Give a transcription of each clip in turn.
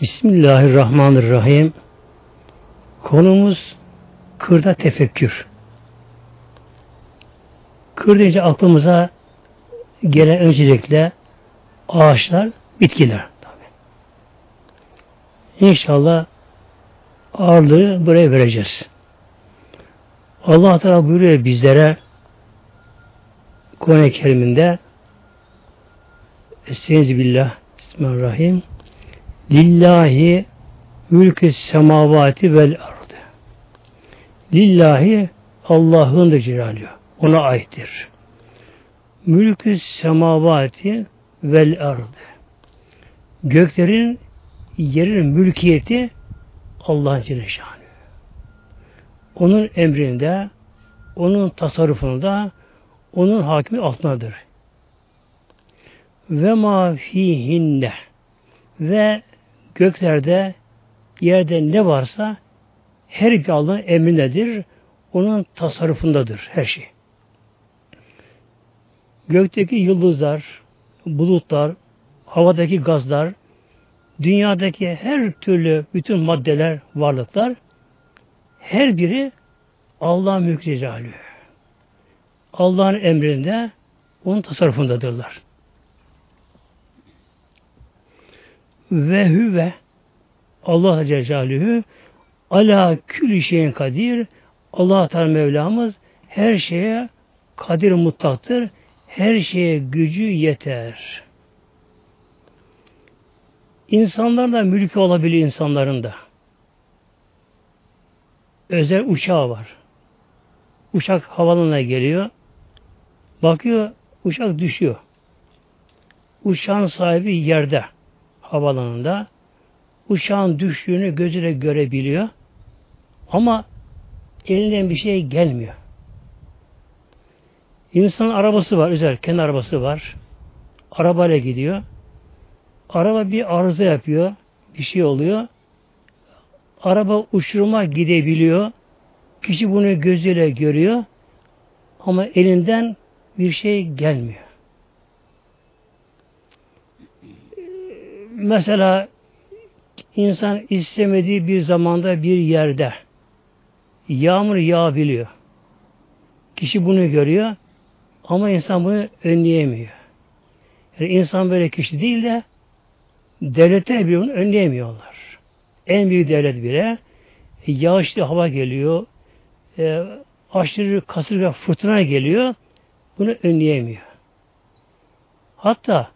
Bismillahirrahmanirrahim. Konumuz kırda tefekkür. Kır deyince aklımıza gelen öncelikle ağaçlar, bitkiler. İnşallah ağırlığı buraya vereceğiz. Allah Teala buyuruyor bizlere Kuran-ı Kerim'inde Estaizu billah Bismillahirrahmanirrahim Lillahi mülkü semavati vel ardı. Lillahi Allah'ın da celalü. Ona aittir. Mülkü semavati vel ardı. Göklerin yerin mülkiyeti Allah'ın Celle Onun emrinde, onun tasarrufunda, onun hakimi altındadır. Ve ma fihinne ve göklerde, yerde ne varsa her bir Allah'ın emrindedir. Onun tasarrufundadır her şey. Gökteki yıldızlar, bulutlar, havadaki gazlar, dünyadaki her türlü bütün maddeler, varlıklar her biri Allah'ın mülk Allah'ın emrinde onun tasarrufundadırlar. Ve hüve Allah Celle ala külü şeyin kadir Allah Teala Mevlamız her şeye kadir mutlaktır. Her şeye gücü yeter. İnsanlar da mülkü olabilir insanların da. Özel uçağı var. Uçak havalanına geliyor. Bakıyor uçak düşüyor. Uçağın sahibi yerde havalanında uçağın düştüğünü gözüyle görebiliyor. Ama elinden bir şey gelmiyor. İnsanın arabası var, özel kendi arabası var. Arabayla gidiyor. Araba bir arıza yapıyor. Bir şey oluyor. Araba uçuruma gidebiliyor. Kişi bunu gözüyle görüyor. Ama elinden bir şey gelmiyor. Mesela insan istemediği bir zamanda bir yerde yağmur yağabiliyor. Kişi bunu görüyor ama insan bunu önleyemiyor. Yani insan böyle kişi değil de devletler bile bunu önleyemiyorlar. En büyük devlet bile yağışlı hava geliyor, e, aşırı kasırga fırtına geliyor, bunu önleyemiyor. Hatta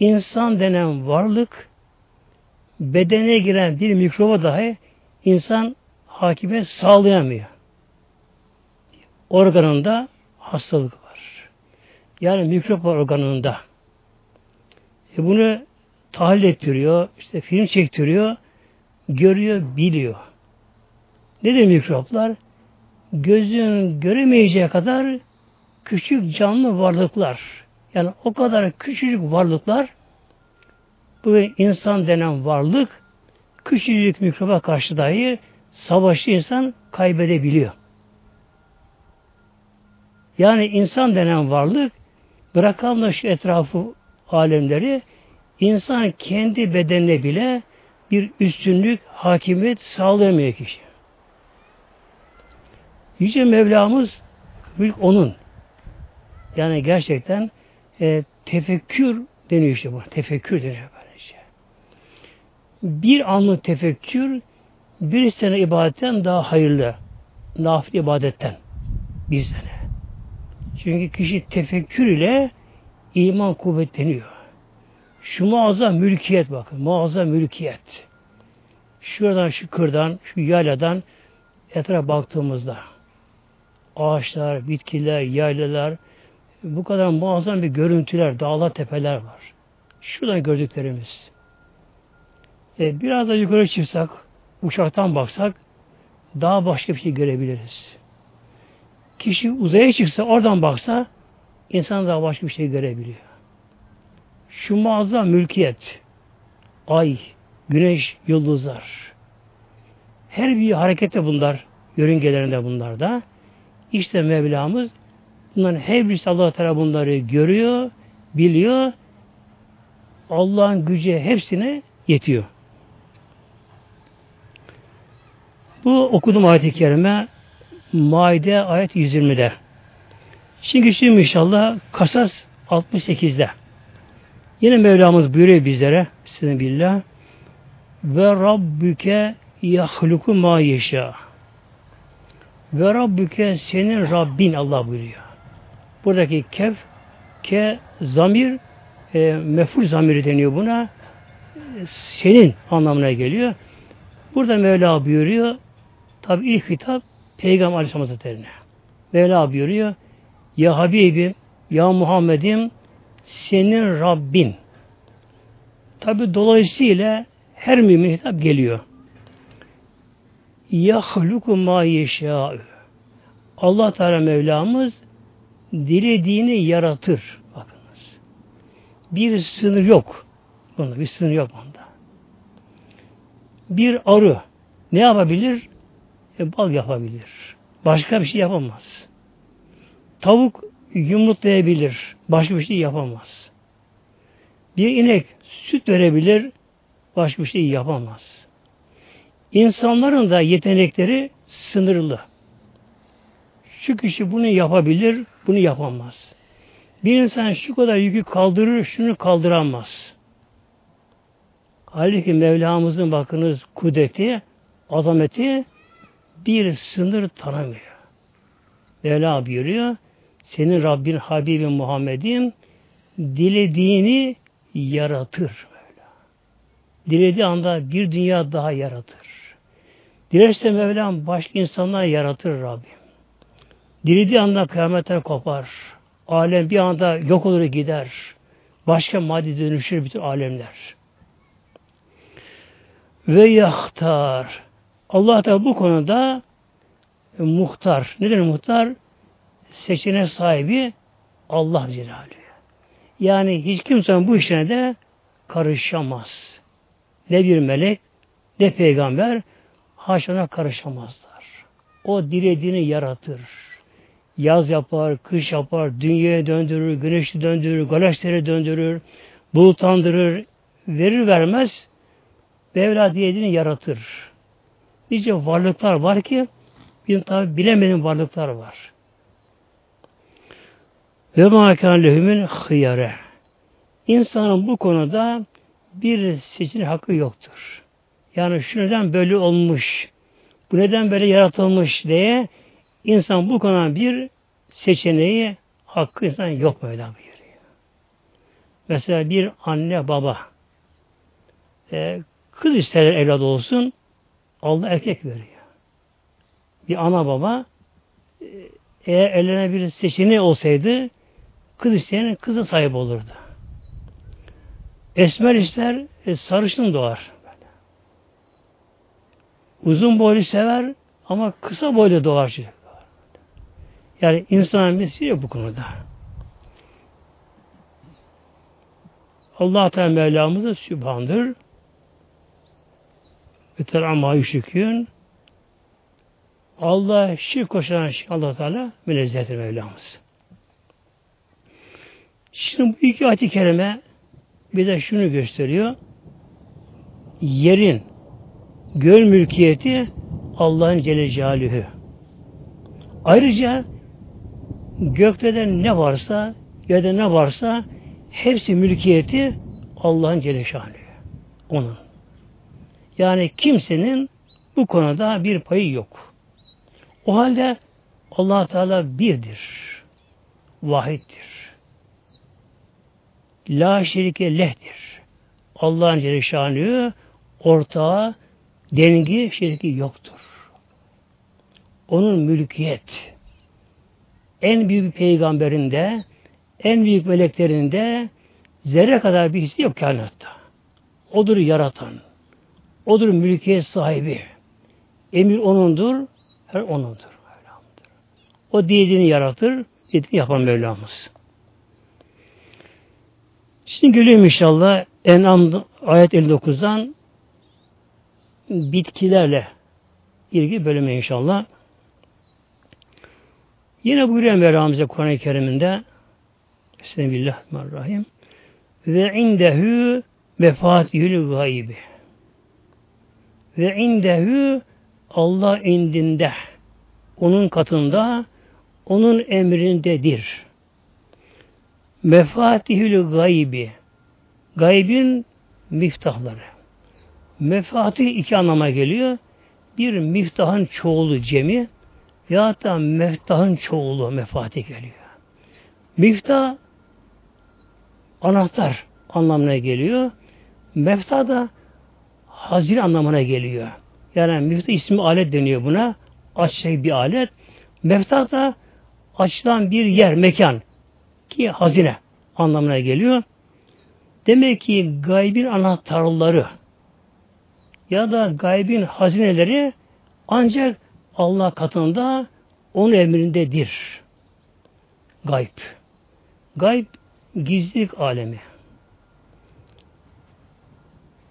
insan denen varlık bedene giren bir mikroba dahi insan hakimiyet sağlayamıyor. Organında hastalık var. Yani mikrop organında. E bunu tahlil ettiriyor, işte film çektiriyor, görüyor, biliyor. Nedir mikroplar? Gözün göremeyeceği kadar küçük canlı varlıklar. Yani o kadar küçücük varlıklar bu insan denen varlık küçücük mikroba karşı dahi savaşı insan kaybedebiliyor. Yani insan denen varlık bırakalım şu etrafı alemleri insan kendi bedenine bile bir üstünlük, hakimiyet sağlayamıyor kişi. Yüce Mevlamız mülk onun. Yani gerçekten e, tefekkür deniyor işte bu. Tefekkür deniyor böylece. Bir anlık tefekkür bir sene ibadetten daha hayırlı. Nafil ibadetten. Bir sene. Çünkü kişi tefekkür ile iman kuvvetleniyor. Şu muazzam mülkiyet bakın. Muazzam mülkiyet. Şuradan, şu kırdan, şu yayladan etrafa baktığımızda ağaçlar, bitkiler, yaylalar, bu kadar muazzam bir görüntüler, dağlar, tepeler var. Şuradan gördüklerimiz. E, biraz da yukarı çıksak, uçaktan baksak, daha başka bir şey görebiliriz. Kişi uzaya çıksa, oradan baksa, insan daha başka bir şey görebiliyor. Şu muazzam mülkiyet, ay, güneş, yıldızlar, her bir harekette bunlar, yörüngelerinde bunlar da, işte Mevlamız Bunların her allah Teala bunları görüyor, biliyor. Allah'ın gücü hepsine yetiyor. Bu okudum ayet-i kerime Maide ayet 120'de. Şimdi şimdi inşallah Kasas 68'de. Yine Mevlamız buyuruyor bizlere sizin billah ve Rabbüke yahluku ma yeşâ ve Rabbüke senin Rabbin Allah buyuruyor. Buradaki kef ke zamir e, meful zamiri deniyor buna. Senin anlamına geliyor. Burada Mevla buyuruyor. Tabi ilk hitap Peygamber Aleyhisselam Hazretleri'ne. Mevla buyuruyor. Ya Habibim, ya Muhammed'im senin Rabbin. Tabi dolayısıyla her mümin hitap geliyor. Yahluku ma yeşâ'ü. Allah Teala Mevlamız dilediğini yaratır. Bakınız. Bir sınır yok. Bunda bir sınır yok bunda. Bir arı ne yapabilir? E, bal yapabilir. Başka bir şey yapamaz. Tavuk yumurtlayabilir. Başka bir şey yapamaz. Bir inek süt verebilir. Başka bir şey yapamaz. İnsanların da yetenekleri sınırlı. Şu kişi bunu yapabilir, bunu yapamaz. Bir insan şu kadar yükü kaldırır, şunu kaldıramaz. Halbuki Mevlamızın bakınız kudreti, azameti bir sınır tanımıyor. Mevla buyuruyor, senin Rabbin Habibin Muhammed'in dilediğini yaratır. Mevla. Dilediği anda bir dünya daha yaratır. Dilerse Mevlam başka insanlar yaratır Rabbim. Dilediği anda kıyametler kopar. Alem bir anda yok olur gider. Başka madde dönüşür bütün alemler. Ve yahtar. Allah da bu konuda e, muhtar. Nedir muhtar? Seçeneğe sahibi Allah Celaluhu. Yani hiç kimse bu işine de karışamaz. Ne bir melek, ne peygamber haşana karışamazlar. O dilediğini yaratır. Yaz yapar, kış yapar, dünyaya döndürür, güneşi döndürür, galaksileri döndürür, bulutlandırır, verir vermez Mevla dilediğini yaratır. Nice varlıklar var ki bizim tabi bilemediğim varlıklar var. Ve mâkân lehümün hıyare. İnsanın bu konuda bir seçim hakkı yoktur. Yani şu neden böyle olmuş, bu neden böyle yaratılmış diye insan bu konuda bir seçeneği hakkı insan yok böyle buyuruyor. Mesela bir anne baba e, kız ister evlat olsun Allah erkek veriyor. Bir ana baba e, eğer ellerine bir seçeneği olsaydı kız isteyen kızı sahip olurdu. Esmer ister e, sarışın doğar. Uzun boylu sever ama kısa boylu doğar çocuk. Yani bir şey yok bu konuda. Allah Teala Mevlamız'a sübhandır. Ve terama yüşükün. Allah şirk koşan Allah Teala münezzehtir Mevlamız. Şimdi bu iki ayet-i kerime bize şunu gösteriyor. Yerin göl mülkiyeti Allah'ın Celle Celaluhu. Ayrıca gökte de ne varsa, yerde ne varsa hepsi mülkiyeti Allah'ın Celle. Onun. Yani kimsenin bu konuda bir payı yok. O halde allah Teala birdir. Vahittir. La şerike lehdir. Allah'ın Celle ortağı, dengi, şirki yoktur. Onun mülkiyet en büyük peygamberinde, en büyük meleklerinde zerre kadar bir hissi yok kainatta. Odur yaratan. Odur mülkiyet sahibi. Emir onundur, her onundur. O dilediğini yaratır, dilediğini yapan Mevlamız. Şimdi geliyorum inşallah En'am ayet 59'dan bitkilerle ilgili bölüme inşallah. Yine buyuruyor Mevlamıza Kur'an-ı Kerim'inde Bismillahirrahmanirrahim ve indehu mefatihül gaybi ve indehu Allah indinde, onun katında, onun emrindedir. Mefatihül gaybi, gaybin miftahları. Mefatih iki anlama geliyor. Bir miftahın çoğulu cemi, ya da meftahın çoğulu mefatih geliyor. Miftah anahtar anlamına geliyor. Meftah da hazine anlamına geliyor. Yani miftah ismi alet deniyor buna. Açacak bir alet. Meftah da açılan bir yer, mekan ki hazine anlamına geliyor. Demek ki gaybin anahtarları ya da gaybin hazineleri ancak Allah katında onun emrindedir. Gayb. Gayb gizlilik alemi.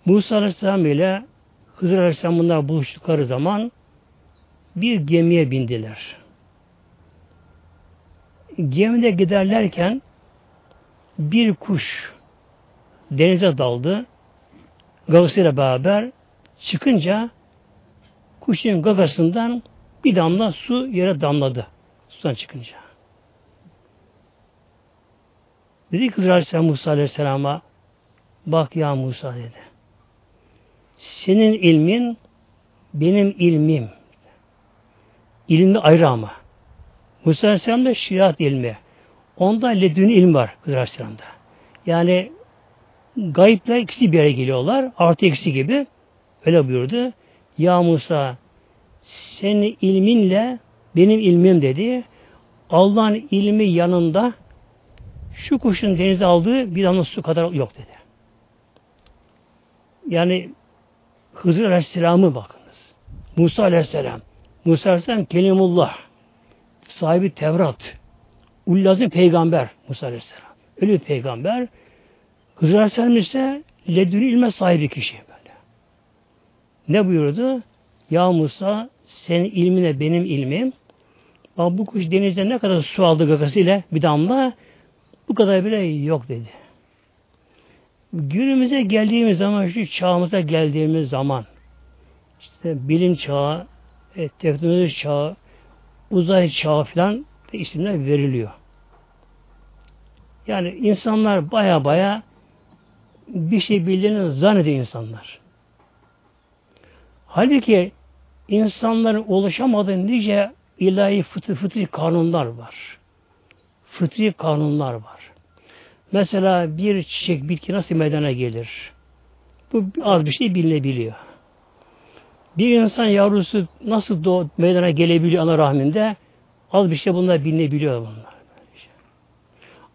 Musa Aleyhisselam ile Hızır Aleyhisselam bunlar buluştukları zaman bir gemiye bindiler. Gemide giderlerken bir kuş denize daldı. Gagasıyla beraber çıkınca kuşun gagasından bir damla su yere damladı. Sudan çıkınca. Dedi ki Aleyhisselam Musa Aleyhisselam'a bak ya Musa dedi. Senin ilmin benim ilmim. İlmi ayrı ama. Musa Aleyhisselam'da şiat ilmi. Onda ledün ilmi var Hızır Aleyhisselam'da. Yani gayple ikisi bir yere geliyorlar. Artı eksi gibi. Öyle buyurdu. Ya Musa senin ilminle benim ilmim dedi. Allah'ın ilmi yanında şu kuşun denize aldığı bir damla su kadar yok dedi. Yani Hızır Aleyhisselam'ı bakınız. Musa Aleyhisselam. Musa Aleyhisselam Kelimullah. Sahibi Tevrat. Ullazı peygamber Musa Aleyhisselam. Öyle bir peygamber. Hızır Aleyhisselam ise ledünü ilme sahibi kişi böyle. Ne buyurdu? Ya Musa senin ilmine benim ilmim. Bak bu kuş denizde ne kadar su aldı gagasıyla bir damla bu kadar bile yok dedi. Günümüze geldiğimiz zaman, şu çağımıza geldiğimiz zaman, işte bilim çağı, e, teknoloji çağı, uzay çağı falan isimler veriliyor. Yani insanlar baya baya bir şey bildiğini zannediyor insanlar. Halbuki insanların ulaşamadığı nice ilahi fıtri, fıtri kanunlar var. Fıtri kanunlar var. Mesela bir çiçek, bitki nasıl meydana gelir? Bu az bir şey bilinebiliyor. Bir insan yavrusu nasıl doğ, meydana gelebiliyor ana rahminde? Az bir şey bunlar bilinebiliyor bunlar.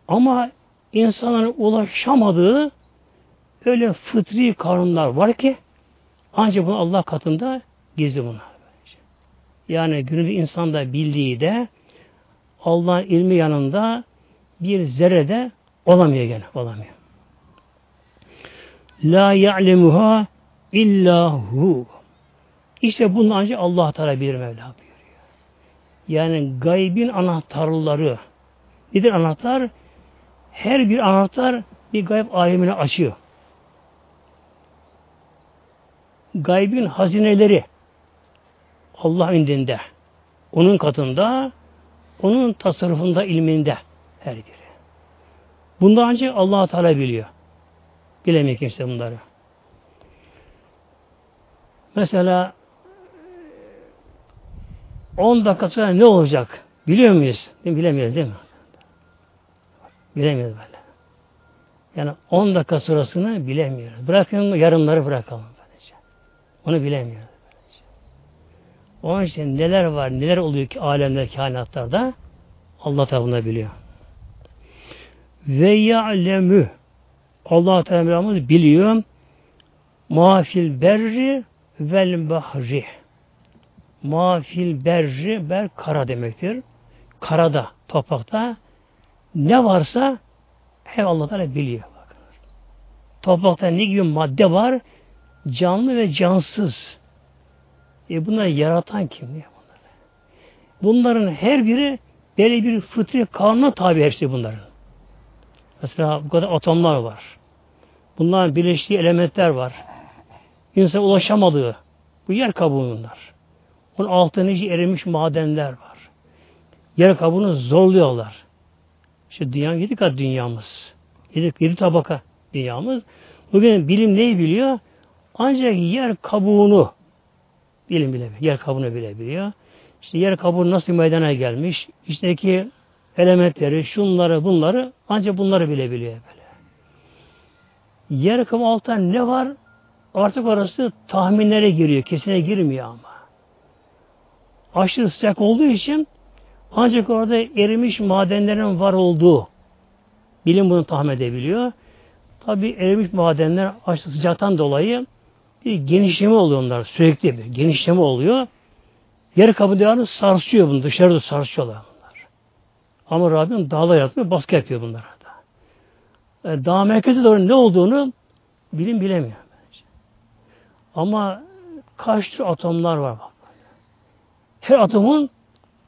Ama insanların ulaşamadığı öyle fıtri kanunlar var ki ancak bunu Allah katında gizli bunlar. Yani günümüz insan da bildiği de Allah'ın ilmi yanında bir zerrede olamıyor gene. Olamıyor. La ya'lemuha illahu. İşte bunu ancak Allah Teala bilir Mevla buyuruyor. Yani gaybin anahtarları. Nedir anahtar? Her bir anahtar bir gayb alemini açıyor. Gaybin hazineleri Allah indinde. Onun katında, onun tasarrufunda, ilminde her biri. Bundan ancak allah Teala biliyor. Bilemiyor kimse bunları. Mesela 10 dakika sonra ne olacak? Biliyor muyuz? Bilemiyoruz değil mi? Bilemiyoruz böyle. Yani 10 dakika sonrasını bilemiyoruz. Bırakın yarınları bırakalım. Böylece. Onu bilemiyoruz. Onun için neler var, neler oluyor ki alemler, kainatlarda Allah Teala biliyor. Ve ya'lemü Allah Teala biliyor mafil berri vel bahri mafil berri ber kara demektir. Karada, toprakta ne varsa hep Allah Teala biliyor. Bakınız. Toprakta ne gibi madde var? Canlı ve cansız. E bunları yaratan kim? Niye bunları? Bunların her biri böyle bir fıtri kanuna tabi hepsi bunların. Mesela bu kadar atomlar var. Bunların birleştiği elementler var. İnsan ulaşamadığı bu yer kabuğu bunlar. Altında nice erimiş madenler var. Yer kabuğunu zorluyorlar. İşte dünya yedi kat dünyamız. Yedi, yedi tabaka dünyamız. Bugün bilim neyi biliyor? Ancak yer kabuğunu bilim bile yer kabuğunu bilebiliyor. İşte yer kabuğu nasıl meydana gelmiş, içteki elementleri, şunları, bunları ancak bunları bilebiliyor böyle. Yer kabuğu altında ne var? Artık orası tahminlere giriyor, kesine girmiyor ama. Aşırı sıcak olduğu için ancak orada erimiş madenlerin var olduğu bilim bunu tahmin edebiliyor. Tabi erimiş madenler aşırı sıcaktan dolayı bir genişleme oluyor onlar sürekli bir genişleme oluyor. Yer kabı sarsıyor bunu dışarıda sarsıyorlar bunlar. Ama Rabbim dağlar yaratıyor baskı yapıyor bunlara da. Yani e, dağ merkezi doğru ne olduğunu bilim bilemiyor. Bence. Ama kaç tür atomlar var bak. Her atomun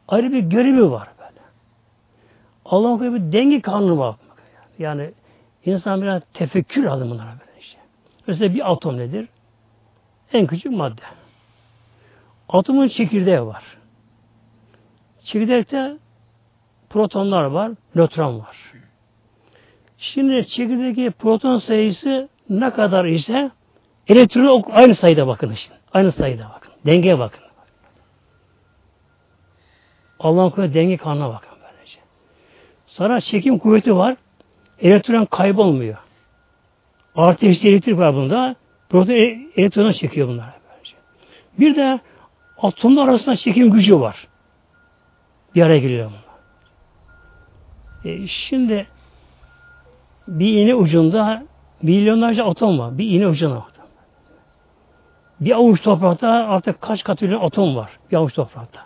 ayrı bir görevi var böyle. Allah'ın bir denge kanunu var. Yani insan biraz tefekkür lazım bunlara böyle işte. Mesela bir atom nedir? En küçük madde. Atomun çekirdeği var. Çekirdekte protonlar var, nötron var. Şimdi çekirdekteki proton sayısı ne kadar ise elektronu aynı sayıda bakın şimdi. Aynı sayıda bakın. Dengeye bakın. Allah'ın kuvveti denge kanuna bakın böylece. Sonra çekim kuvveti var. Elektron kaybolmuyor. Artı eksi elektrik var bunda. Proton e, elektronu çekiyor bunlar. Böylece. Bir de atomlar arasında çekim gücü var. Bir araya geliyor bunlar. E, şimdi bir iğne ucunda milyonlarca atom var. Bir iğne ucunda. Bir avuç toprakta artık kaç katrilyon atom var. Bir avuç toprakta.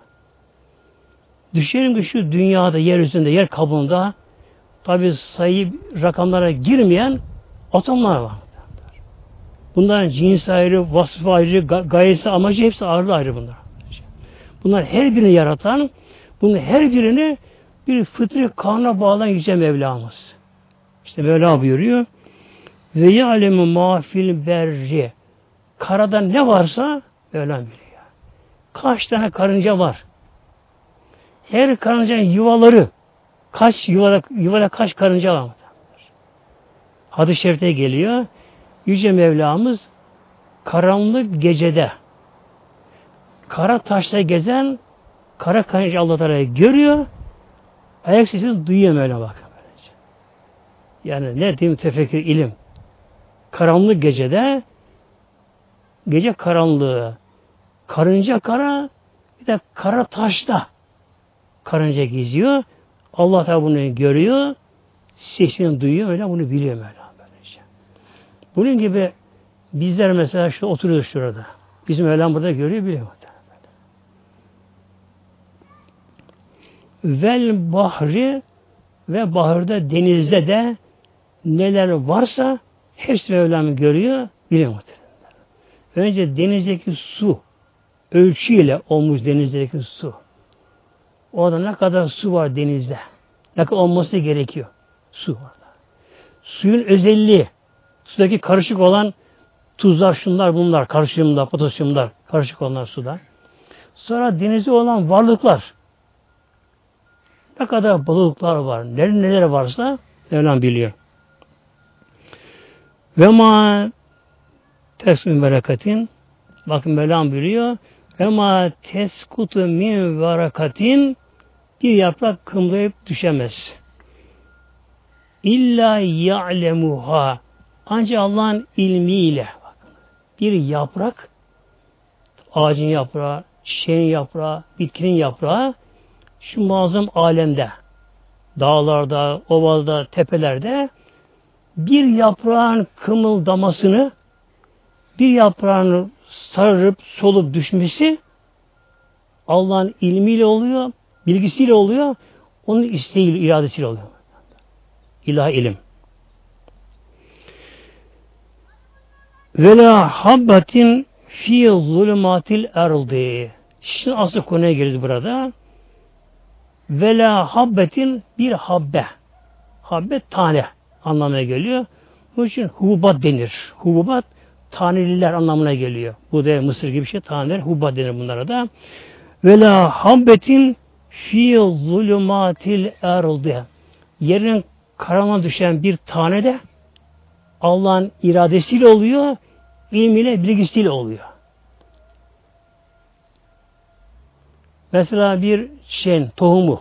Düşünelim ki şu dünyada, yeryüzünde, yer kabuğunda tabi sayı rakamlara girmeyen atomlar var. Bunların cins ayrı, vasfı ayrı, gayesi, amacı hepsi ayrı ayrı bunlar. Bunlar her birini yaratan, bunun her birini bir fıtri kanuna bağlayan Yüce Mevlamız. İşte Mevla buyuruyor. Ve ya'lemu mafil berri. Karada ne varsa Mevlam biliyor. Kaç tane karınca var? Her karıncanın yuvaları kaç yuvada, yuvada kaç karınca var? Hadis-i şerifte geliyor. Yüce Mevlamız karanlık gecede kara taşta gezen kara karınca Allah görüyor. Ayak sesini duyuyor Mevla bak. Yani ne diyeyim tefekkür ilim. Karanlık gecede gece karanlığı karınca kara bir de kara taşta karınca geziyor. Allah da bunu görüyor. Sesini duyuyor. Öyle bunu biliyor Mevla. Bunun gibi bizler mesela şu oturuyoruz şurada. Bizim Mevlam burada görüyor biliyor. Vel bahri ve bahırda denizde de neler varsa hepsi Mevlam görüyor, biliyor muhtemelen. Önce denizdeki su ölçüyle olmuş denizdeki su. Orada ne kadar su var denizde. Ne kadar olması gerekiyor. Su orada. Suyun özelliği, sudaki karışık olan tuzlar, şunlar, bunlar, karışımlar, potasyumlar, karışık olanlar suda. Sonra denize olan varlıklar. Ne kadar balıklar var, neler neler varsa Mevlam biliyor. Ve ma tesmin berekatin bakın Mevlam biliyor ve ma teskutu min verakatin bir yaprak kımlayıp düşemez. İlla ya'lemuha ancak Allah'ın ilmiyle bir yaprak ağacın yaprağı, çiçeğin yaprağı, bitkinin yaprağı şu muazzam alemde dağlarda, ovalda, tepelerde bir yaprağın kımıldamasını bir yaprağın sarıp solup düşmesi Allah'ın ilmiyle oluyor, bilgisiyle oluyor, onun isteğiyle, iradesiyle oluyor. İlah ilim. Ve la habbatin fi zulümatil erdi. Şimdi asıl konuya girdi burada. Ve la habbetin bir habbe. Habbe tane anlamına geliyor. Bu için hububat denir. Hububat taneliler anlamına geliyor. Bu da Mısır gibi bir şey taneler. Hubba denir bunlara da. Ve la habbetin fi zulümatil erdi. Yerin karanlığa düşen bir tane de Allah'ın iradesiyle oluyor, ilmiyle, bilgisiyle oluyor. Mesela bir şeyin tohumu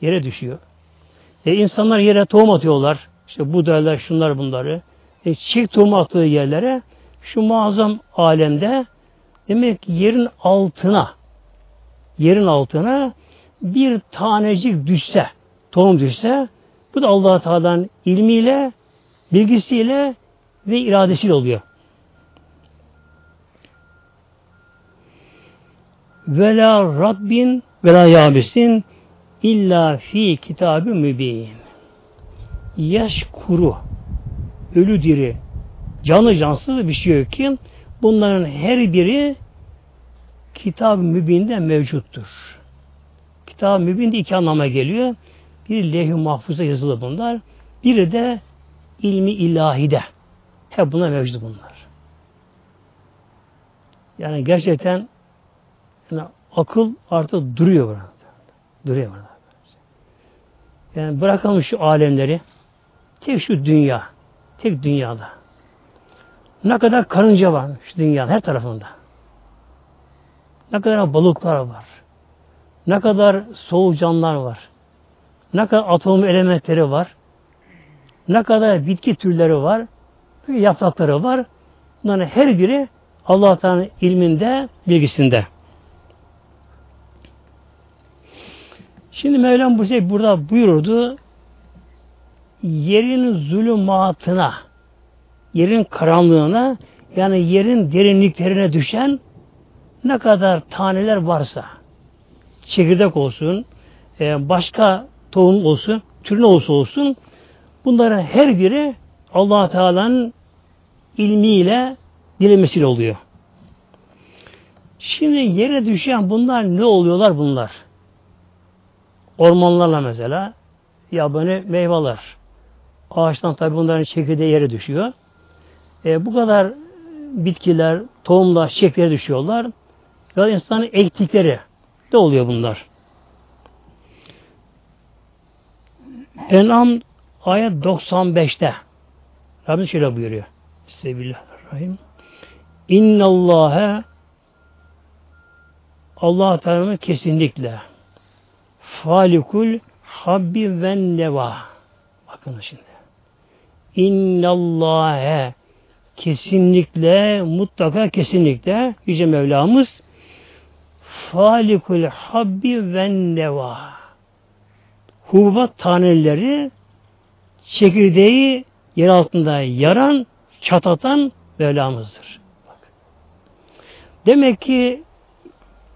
yere düşüyor. E insanlar yere tohum atıyorlar. İşte buğdaylar, şunlar bunları. E çiçek tohumu attığı yerlere şu muazzam alemde demek ki yerin altına yerin altına bir tanecik düşse, tohum düşse bu da allah Teala'nın ilmiyle, bilgisiyle ve iradesiyle oluyor. Vela Rabbin vela yabisin illa fi kitabı mübin. Yaş kuru, ölü diri, canlı cansız bir şey yok ki bunların her biri kitab-ı mübinde mevcuttur. Kitab-ı mübinde iki anlama geliyor. Bir lehü mahfuza yazılı bunlar. Biri de ilmi ilahide. Hep buna mevcut bunlar. Yani gerçekten yani akıl artık duruyor burada. Duruyor burada. Yani bırakalım şu alemleri. Tek şu dünya. Tek dünyada. Ne kadar karınca var şu dünyanın her tarafında. Ne kadar balıklar var. Ne kadar solucanlar var. Ne kadar atom elementleri var. Ne kadar bitki türleri var. Yaprakları var. Bunların her biri Allah ilminde, bilgisinde. Şimdi Mevlam bu şey burada buyurdu. Yerin zulümatına, yerin karanlığına, yani yerin derinliklerine düşen ne kadar taneler varsa, çekirdek olsun, e, başka tohum olsun, türün olsa olsun, bunların her biri allah Teala'nın ilmiyle dilemesiyle oluyor. Şimdi yere düşen bunlar ne oluyorlar bunlar? Ormanlarla mesela yabani meyveler. Ağaçtan tabi bunların çekirdeği yere düşüyor. E, bu kadar bitkiler, tohumlar, çiçekleri düşüyorlar. Ya insanın ektikleri de oluyor bunlar. En'am ayet 95'te Rabbim şöyle buyuruyor. Bismillahirrahmanirrahim. İnnallâhe Allah Teala kesinlikle falikul habbi ve neva. Bakın şimdi. İnnallâhe kesinlikle, mutlaka kesinlikle Yüce Mevlamız falikul habbi ve neva. Hububat taneleri çekirdeği yer altında yaran, çatatan Mevlamızdır. Demek ki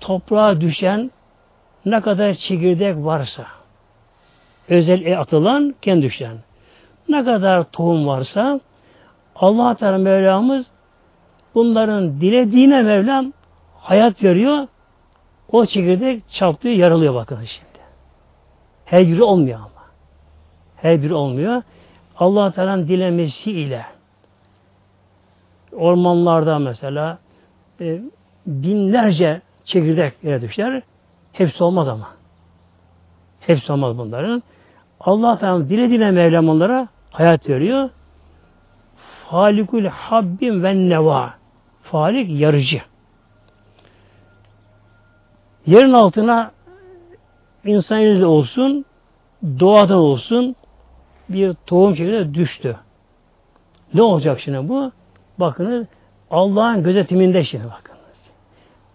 toprağa düşen ne kadar çekirdek varsa, özel atılan kendi düşen, ne kadar tohum varsa, Allah Teala Mevlamız bunların dilediğine Mevlam hayat veriyor. O çekirdek çaptığı yaralıyor bakın şimdi. Her biri olmuyor ama. Her biri olmuyor. Allah Teala'nın dilemesiyle ormanlarda mesela e, binlerce çekirdek yere düşer. Hepsi olmaz ama. Hepsi olmaz bunların. Allah Teala dilediğine Mevlam onlara hayat veriyor. Falikul habbin ve neva. Falik yarıcı. Yerin altına insan eliyle olsun, doğada olsun bir tohum şekilde düştü. Ne olacak şimdi bu? Bakınız Allah'ın gözetiminde şimdi bakınız.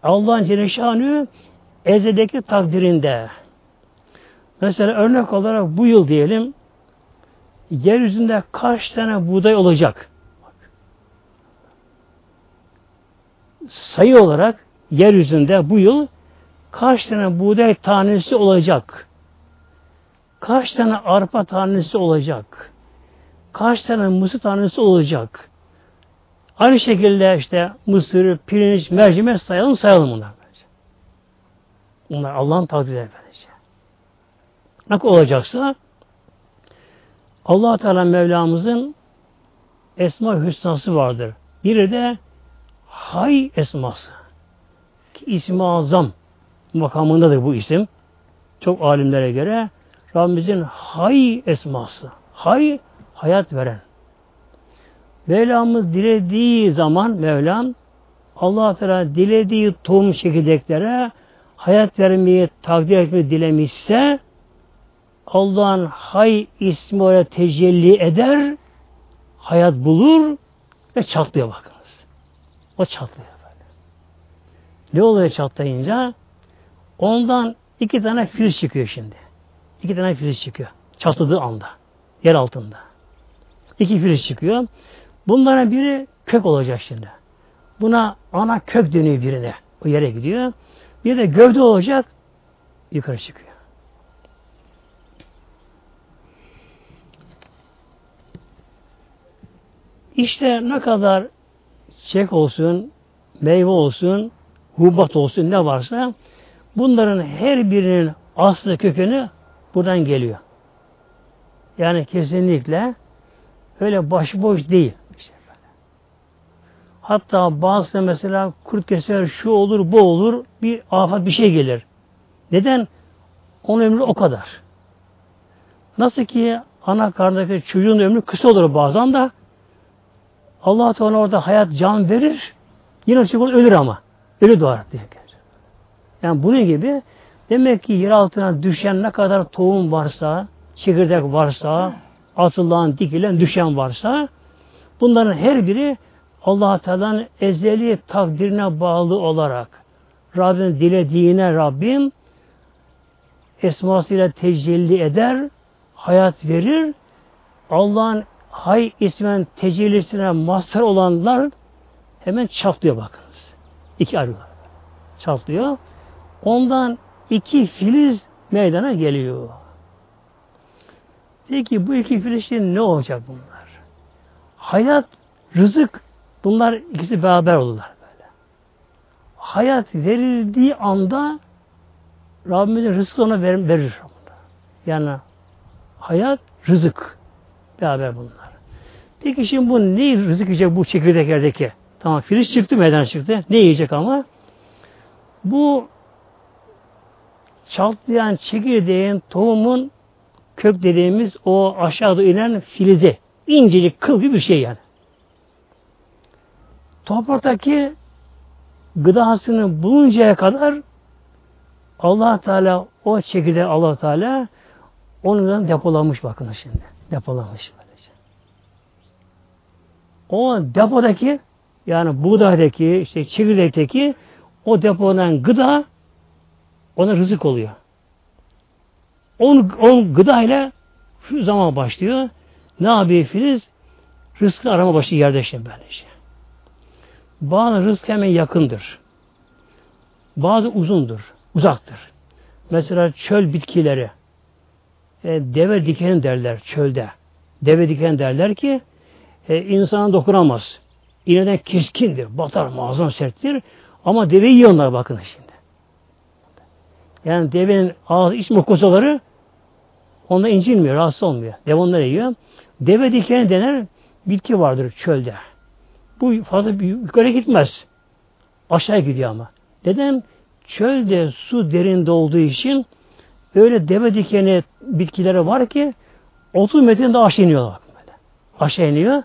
Allah'ın Celle ezeldeki takdirinde. Mesela örnek olarak bu yıl diyelim yeryüzünde kaç tane buğday olacak? Sayı olarak yeryüzünde bu yıl kaç tane buğday tanesi olacak? Kaç tane arpa tanesi olacak? Kaç tane mısır tanesi olacak? Aynı şekilde işte mısır, pirinç, mercimek sayalım sayalım bunlar. Bunlar Allah'ın takdiri efendice. Ne olacaksa allah Teala Mevlamızın Esma Hüsnası vardır. Biri de Hay esması. İsmi azam makamındadır bu isim. Çok alimlere göre Rabbimizin Hay esması. Hay, hayat veren. Mevlamız dilediği zaman Mevlam allah Teala dilediği tohum çekirdeklere hayat vermeyi takdir etmeyi dilemişse Allah'ın hay ismi oraya tecelli eder, hayat bulur ve çatlıyor bakınız. O çatlıyor böyle. Ne oluyor çatlayınca? Ondan iki tane filiz çıkıyor şimdi. İki tane filiz çıkıyor. Çatladığı anda. Yer altında. İki filiz çıkıyor. Bunların biri kök olacak şimdi. Buna ana kök deniyor birine. O yere gidiyor. Bir de gövde olacak. Yukarı çıkıyor. İşte ne kadar çek olsun, meyve olsun, hubat olsun ne varsa bunların her birinin aslı kökeni buradan geliyor. Yani kesinlikle öyle başıboş değil. Hatta bazı mesela kurt keser, şu olur, bu olur, bir afet bir şey gelir. Neden? Onun ömrü o kadar. Nasıl ki ana karnındaki çocuğun ömrü kısa olur bazen de Allah Teala orada hayat can verir. Yine çocuk ölür ama. Ölü doğar diye. Yani bunun gibi demek ki yer altına düşen ne kadar tohum varsa, çekirdek varsa, atılan, dikilen, düşen varsa bunların her biri allah Teala'nın ezeli takdirine bağlı olarak Rabbin dilediğine Rabbim esmasıyla tecelli eder, hayat verir. Allah'ın hay ismen tecellisine mazhar olanlar hemen çatlıyor bakınız. İki arıyorlar. Çatlıyor. Ondan iki filiz meydana geliyor. Peki bu iki filizin ne olacak bunlar? Hayat, rızık bunlar ikisi beraber olurlar böyle. Hayat verildiği anda Rabbimizin rızkı ona verir. verir. Yani hayat, rızık beraber bunlar. Peki şimdi bu ne rızık yiyecek bu çekirdeklerdeki? Tamam filiz çıktı meydana çıktı. Ne yiyecek ama? Bu çatlayan çekirdeğin, tohumun kök dediğimiz o aşağıda inen filizi. incecik kıl gibi bir şey yani. Topraktaki gıdasını buluncaya kadar allah Teala o çekirdeği allah Teala onu depolamış bakın şimdi. Depolamış. O depodaki yani buğdaydaki, işte çekirdekteki o depodan gıda ona rızık oluyor. On, on gıda ile şu zaman başlıyor. Ne yapıyor Filiz? Rızkı arama başı yerde işte böylece. Bazı rızk hemen yakındır. Bazı uzundur, uzaktır. Mesela çöl bitkileri e, deve diken derler çölde. Deve diken derler ki e, insana dokunamaz. İğneden keskindir, batar, muazzam serttir. Ama deve yiyorlar bakın şimdi. Yani devenin ağzı iç mukosaları onda incinmiyor, rahatsız olmuyor. Deve onları yiyor. Deve dikeni denen bitki vardır çölde. Bu fazla yukarı gitmez. Aşağı gidiyor ama. Neden? Çölde su derinde olduğu için öyle deve dikeni bitkileri var ki 30 metreden daha aşağı iniyorlar. Böyle. Aşağı iniyor.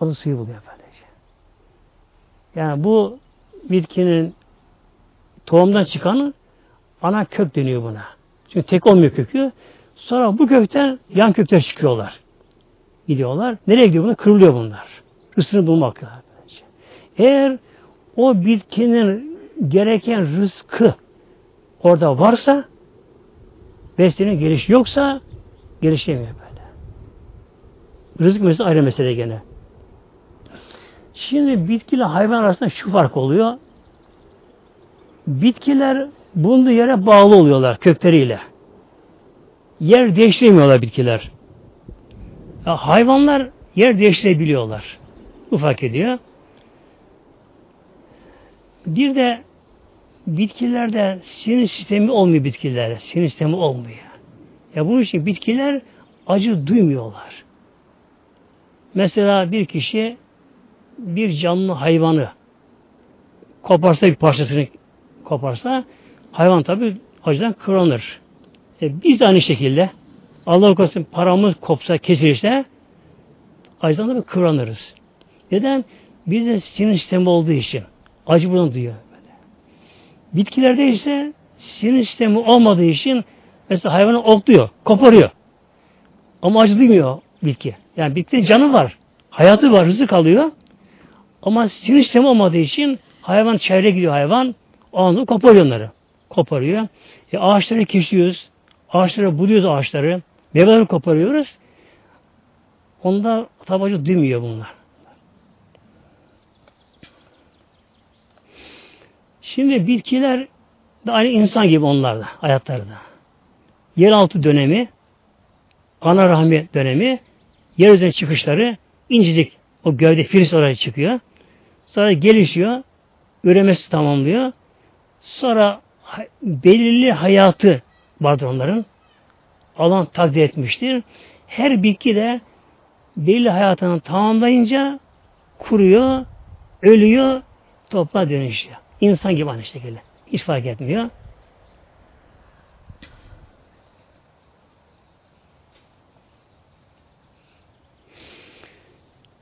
O da suyu buluyor böylece. Yani bu bitkinin tohumdan çıkanı ana kök deniyor buna. Çünkü tek olmuyor kökü. Sonra bu kökten yan kökler çıkıyorlar. Gidiyorlar. Nereye gidiyor bunlar? Kırılıyor bunlar. Rızkını bulmak. Eğer o bitkinin gereken rızkı orada varsa beslenin geliş yoksa gelişemiyor böyle. Rızık meselesi ayrı mesele gene. Şimdi bitkiyle hayvan arasında şu fark oluyor. Bitkiler bulunduğu yere bağlı oluyorlar kökleriyle. Yer değiştiremiyorlar bitkiler. Ya hayvanlar yer değiştirebiliyorlar. Bu fark ediyor. Bir de bitkilerde sinir sistemi olmuyor bitkilerde. Sinir sistemi olmuyor. Ya bunun için bitkiler acı duymuyorlar. Mesela bir kişi bir canlı hayvanı koparsa bir parçasını koparsa hayvan tabi acıdan kıranır. E, biz de aynı şekilde Allah korusun paramız kopsa kesilirse acıdan da kıranırız. Neden? Bizde sinir sistemi olduğu için. Acı buradan duyuyor. Böyle. Bitkilerde ise sinir sistemi olmadığı için mesela hayvanı okluyor, koparıyor. Ama acı duymuyor bitki. Yani bitkinin canı var. Hayatı var, rızık alıyor. Ama sinir sistemi olmadığı için hayvan çevre gidiyor hayvan. O anda koparıyor onları. Koparıyor. E, ağaçları kesiyoruz. Ağaçları buluyoruz ağaçları. Meyveleri koparıyoruz. Onda tabi duymuyor bunlar. Şimdi bitkiler de aynı insan gibi onlar da hayatları da. Yeraltı dönemi, ana rahmi dönemi, yeryüzüne çıkışları incecik o gövde filis oraya çıkıyor. Sonra gelişiyor, üremesi tamamlıyor. Sonra belirli hayatı vardır onların. Alan takdir etmiştir. Her bitki de belirli hayatını tamamlayınca kuruyor, ölüyor, toprağa dönüşüyor. İnsan gibi aynı şekilde. Hiç fark etmiyor.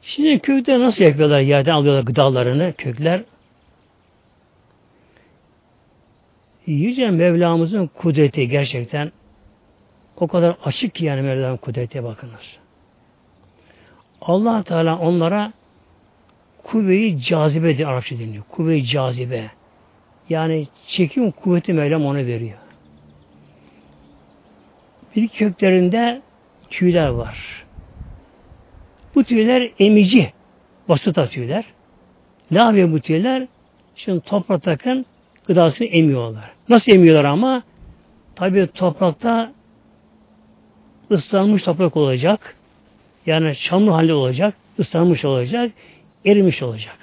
Şimdi kökler nasıl yapıyorlar? Yerden alıyorlar gıdalarını, kökler. Yüce Mevlamızın kudreti gerçekten o kadar açık ki yani Mevlam'ın kudreti bakınız. allah Teala onlara kuvve-i cazibe diye Arapça deniliyor. Kuvve-i cazibe. Yani çekim kuvveti Mevlam ona veriyor. Bir köklerinde tüyler var. Bu tüyler emici. Basıta tüyler. Ne yapıyor bu tüyler? Şimdi toprak takın gıdasını emiyorlar. Nasıl emiyorlar ama? Tabi toprakta ıslanmış toprak olacak. Yani çamlı halde olacak. ıslanmış olacak. Erimiş olacak.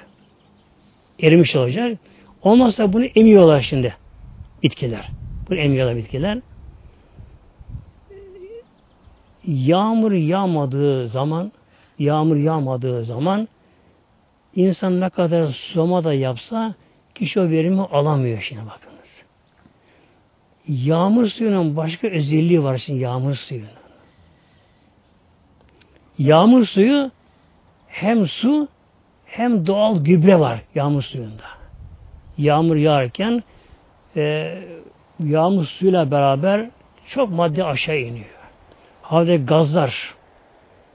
Erimiş olacak. Olmazsa bunu emiyorlar şimdi. Bitkiler. Bunu emiyorlar bitkiler. Yağmur yağmadığı zaman yağmur yağmadığı zaman insan ne kadar soma da yapsa kişi o verimi alamıyor şimdi bakınız. Yağmur suyunun başka özelliği var şimdi yağmur suyunun. Yağmur suyu hem su hem doğal gübre var yağmur suyunda. Yağmur yağarken e, yağmur suyuyla beraber çok madde aşağı iniyor. Havada gazlar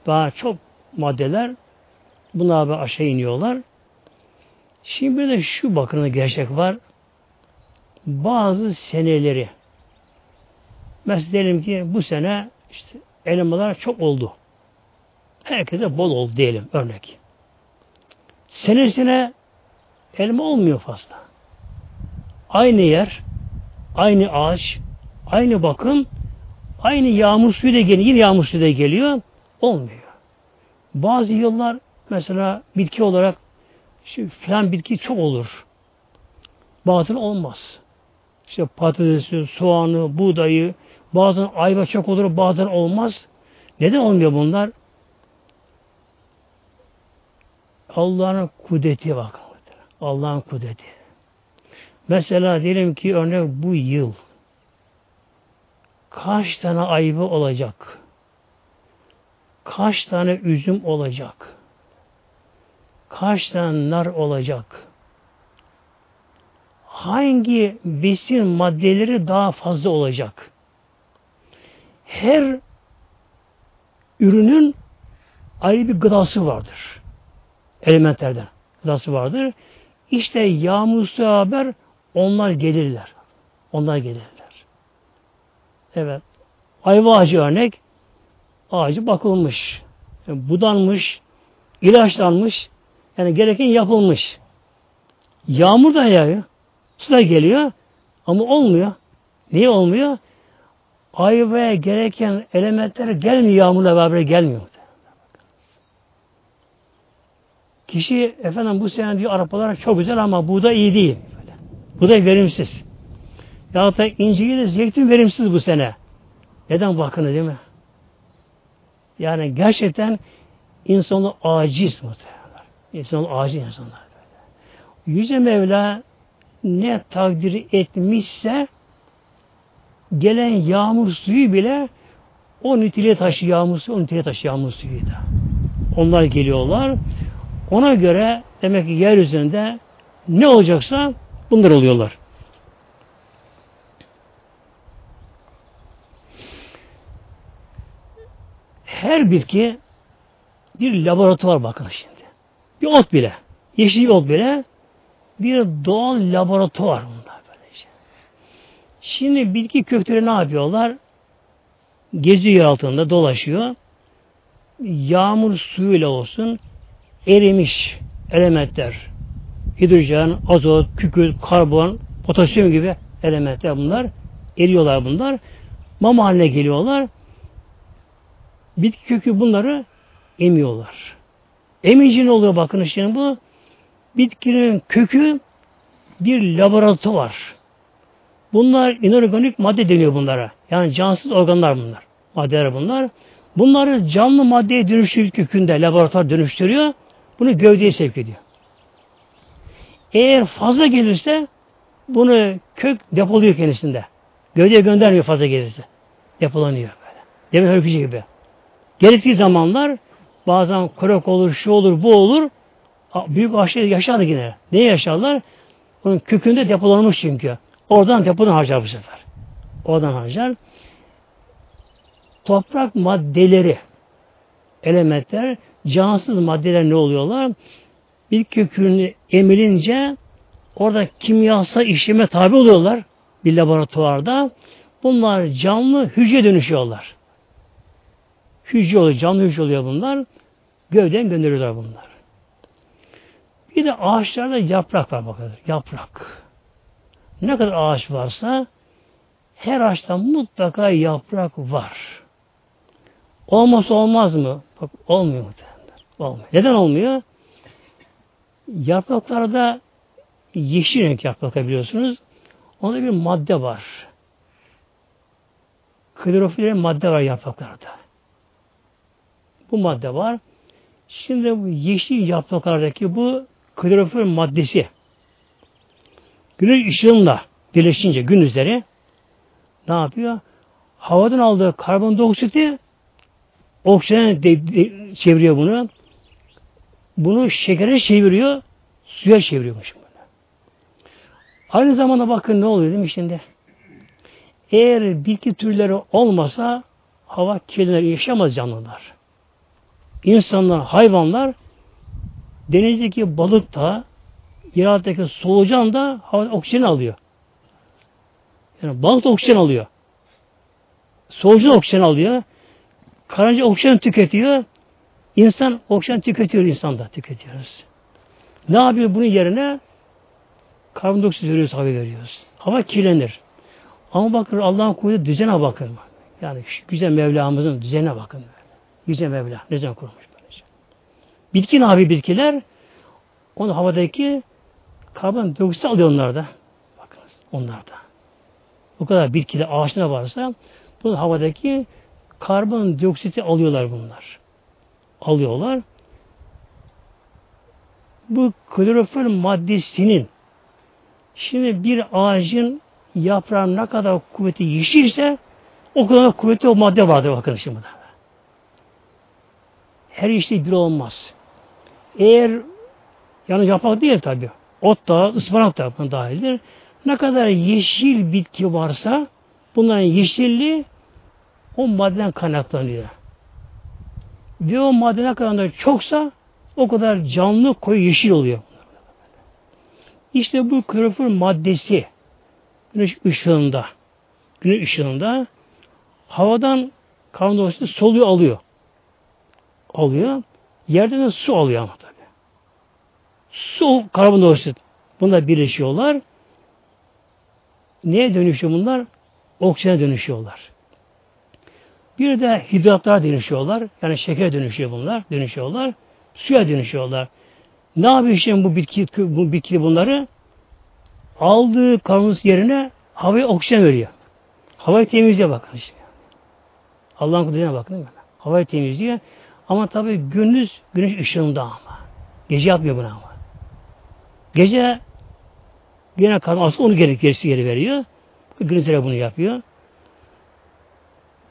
daha çok maddeler bunlar aşağı iniyorlar. Şimdi bir de şu bakımda gerçek var. Bazı seneleri mesela diyelim ki bu sene işte elmalar çok oldu. Herkese bol oldu diyelim örnek. Senesine elma olmuyor fazla. Aynı yer, aynı ağaç, aynı bakım, aynı yağmur suyu da geliyor, yine yağmur suyu da geliyor, olmuyor. Bazı yıllar mesela bitki olarak şu filan bitki çok olur. Bazen olmaz. İşte patatesi, soğanı, buğdayı, bazen ayva çok olur, bazen olmaz. Neden olmuyor bunlar? Allah'ın kudreti bak. Allah'ın kudreti. Mesela diyelim ki örnek bu yıl kaç tane ayva olacak? Kaç tane üzüm olacak? Kaç tane nar olacak? Hangi besin maddeleri daha fazla olacak? Her ürünün ayrı bir gıdası vardır elementlerden gıdası vardır. İşte yağmur haber onlar gelirler. Onlar gelirler. Evet. Ayva ağacı örnek. Ağacı bakılmış. Budanmış, ilaçlanmış. Yani gereken yapılmış. Yağmur da yağıyor. Su da geliyor. Ama olmuyor. Niye olmuyor? Ayvaya gereken elementler gelmiyor. Yağmurla beraber gelmiyor. Kişi efendim bu sene diyor arabalar çok güzel ama bu da iyi değil. Böyle. Bu da verimsiz. Ya da inciri zeytin verimsiz bu sene. Neden bakın değil mi? Yani gerçekten insanı aciz muhtemelen. İnsan acil insanlar böyle. Yüce Mevla ne takdir etmişse gelen yağmur suyu bile o niteliğe taşı yağmur suyu, o niteliğe taşı yağmur suyu da. Onlar geliyorlar. Ona göre demek ki yeryüzünde ne olacaksa bunlar oluyorlar. Her bitki bir laboratuvar bakın şimdi. Bir ot bile, yeşil bir ot bile bir doğal laboratuvar bunlar böylece. Şimdi bitki kökleri ne yapıyorlar? Geziyor yer altında dolaşıyor. Yağmur suyuyla olsun erimiş elementler. Hidrojen, azot, kükürt, karbon, potasyum gibi elementler bunlar. Eriyorlar bunlar. Mama haline geliyorlar. Bitki kökü bunları emiyorlar. Emince ne oluyor bakın şimdi bu? Bitkinin kökü bir laboratuvar. Bunlar inorganik madde deniyor bunlara. Yani cansız organlar bunlar. Maddeler bunlar. Bunları canlı maddeye dönüştürüyor kökünde laboratuvar dönüştürüyor. Bunu gövdeye sevk ediyor. Eğer fazla gelirse bunu kök depoluyor kendisinde. Gövdeye göndermiyor fazla gelirse. Depolanıyor böyle. Demin hörkücü gibi. Gerektiği zamanlar bazen krok olur, şu olur, bu olur. Büyük ağaçlar yaşardı yine. Ne yaşarlar? Onun kökünde depolanmış çünkü. Oradan depodan harcar bu sefer. Oradan harcar. Toprak maddeleri, elementler, cansız maddeler ne oluyorlar? Bir kökünü emilince orada kimyasal işleme tabi oluyorlar bir laboratuvarda. Bunlar canlı hücre dönüşüyorlar. Hücre oluyor, canlı hücre oluyor bunlar. Gövden gönderiyorlar bunlar. Bir de ağaçlarda yaprak var bakın. Yaprak. Ne kadar ağaç varsa her ağaçta mutlaka yaprak var. Olmasa olmaz mı? Bak olmuyor muhtemelen. Olmuyor. Neden olmuyor? Yapraklarda yeşil renk yapraklar biliyorsunuz. Onda bir madde var. Klorofil madde var yapraklarda. Bu madde var. Şimdi bu yeşil yapraklardaki bu klorofil maddesi güneş ışığında birleşince gün üzeri ne yapıyor? Havadan aldığı karbondioksiti oksijene de, de, çeviriyor bunu. Bunu şekere çeviriyor, suya çeviriyormuş bunu. Aynı zamanda bakın ne oluyor değil mi şimdi? Eğer bitki türleri olmasa hava kirlenir, yaşamaz canlılar. İnsanlar, hayvanlar denizdeki balık da yer solucan da hava oksijen alıyor. Yani balık da oksijen alıyor. Solucan oksijen alıyor. Karınca oksijen tüketiyor. İnsan oksijen tüketiyor insanda tüketiyoruz. Ne yapıyor bunun yerine? Karbondioksit veriyoruz, hava veriyoruz. Hava kirlenir. Ama bakın Allah'ın koyduğu düzene bakın. Yani güzel Mevlamızın düzene bakın. Yüce Mevla düzen kurmuş böylece. Bitki ne yapıyor bitkiler? Onu havadaki karbondioksit alıyor onlarda. Bakınız onlarda. O kadar bitkide ağaçlar varsa bu havadaki karbondioksiti alıyorlar bunlar. Alıyorlar. Bu klorofil maddesinin şimdi bir ağacın yaprağı ne kadar kuvveti yeşilse o kadar kuvvetli o madde vardır bakın şimdi. Her işte bir olmaz. Eğer yani yaprak değil tabi. Ot da, ıspanak da buna dahildir. Ne kadar yeşil bitki varsa bunların yeşilliği o maddeden kaynaklanıyor. Ve o madde ne kadar çoksa o kadar canlı koyu yeşil oluyor. İşte bu klorofil maddesi güneş ışığında güneş ışığında havadan karbondioksit soluyor alıyor. Alıyor. Yerden de su alıyor ama tabi. Su, karbondioksit. Bunlar birleşiyorlar. Neye dönüşüyor bunlar? Oksijene dönüşüyorlar. Bir de hidratlara dönüşüyorlar. Yani şeker dönüşüyor bunlar. Dönüşüyorlar. Suya dönüşüyorlar. Ne yapıyor şimdi bu bitki, bu bitki bunları? Aldığı karbondioksit yerine havaya oksijen veriyor. Havayı temizliyor bakın işte. Allah'ın kudretine bakın değil mi? Havayı temizliyor. Ama tabi gündüz güneş ışığında ama. Gece yapmıyor bunu ama. Gece gene kadın asıl onu geri, gerisi geri veriyor. Gündüzlere bunu yapıyor.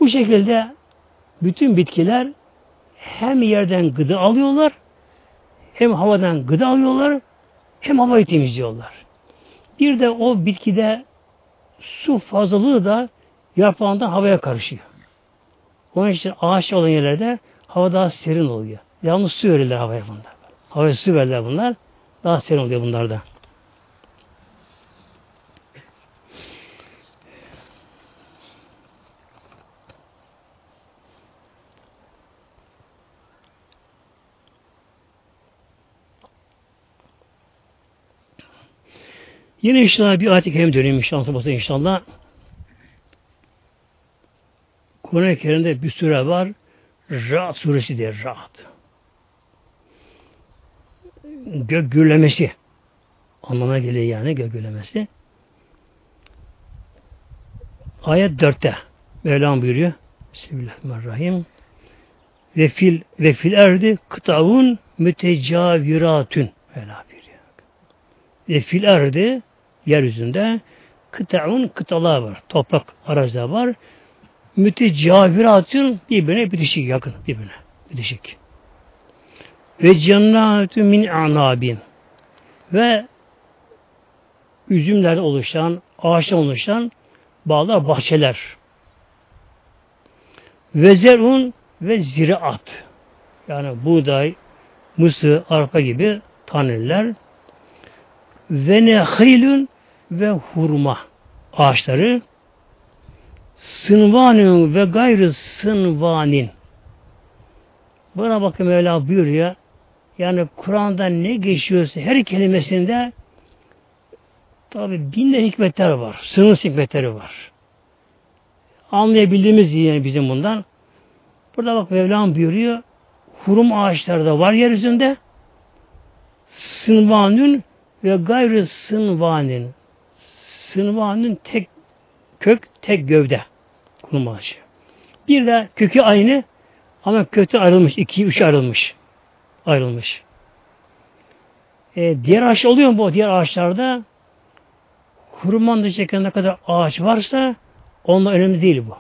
Bu şekilde bütün bitkiler hem yerden gıda alıyorlar, hem havadan gıda alıyorlar, hem havayı temizliyorlar. Bir de o bitkide su fazlalığı da yaprağından havaya karışıyor. Onun için ağaç olan yerlerde hava daha serin oluyor. Yalnız su verirler havaya bunlar. Havaya su verirler bunlar. Daha serin oluyor bunlarda. Yine inşallah bir ayet-i kerim döneyim inşallah. inşallah. Kur'an-ı Kerim'de bir sure var. Rahat suresi diye rahat. Gök gürlemesi anlamına geliyor yani gök gürlemesi. Ayet dörtte Mevlam buyuruyor. Bismillahirrahmanirrahim. Ve fil ve fil erdi kıtavun mütecaviratün. Mevla buyuruyor. Ve fil erdi yeryüzünde kıtaun kıtalar var. Toprak araziler var. Mütecaviratın birbirine bitişik yakın birbirine. Bitişik. Ve cennatü min anabin ve üzümlerden oluşan, ağaçtan oluşan bağlar, bahçeler. Ve zerun ve ziraat. Yani buğday, mısır, arpa gibi taneler. Ve nehilün ve hurma ağaçları sınvanın ve gayrı sınvanin buna bakın Mevla buyuruyor yani Kur'an'da ne geçiyorsa her kelimesinde tabi binler hikmetler var. Sınırsız hikmetleri var. Anlayabildiğimiz yani bizim bundan. Burada bak Mevlam buyuruyor hurum ağaçları da var yeryüzünde sınvanın ve gayrı sınvanin sınvanın tek kök, tek gövde kurum ağacı. Bir de kökü aynı ama kökü ayrılmış. iki üç ayrılmış. Ayrılmış. E, diğer ağaç oluyor mu bu diğer ağaçlarda? Hurman dışarı ne kadar ağaç varsa onunla önemli değil bu.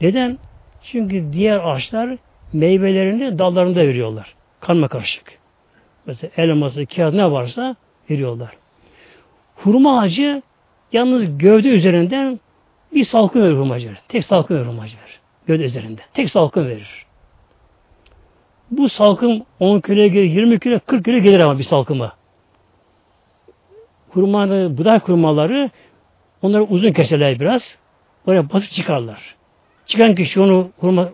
Neden? Çünkü diğer ağaçlar meyvelerini dallarında veriyorlar. Kanma karışık. Mesela elması, kağıt ne varsa veriyorlar. Hurma ağacı yalnız gövde üzerinden bir salkım verir hurma ağacı. Tek salkım verir hurma ağacı verir. Gövde üzerinde. Tek salkım verir. Bu salkım 10 kilo gelir, 20 kilo, 40 kilo gelir ama bir salkıma. Hurmanı, budak hurmaları onları uzun keserler biraz. Oraya basıp çıkarlar. Çıkan kişi onu hurma,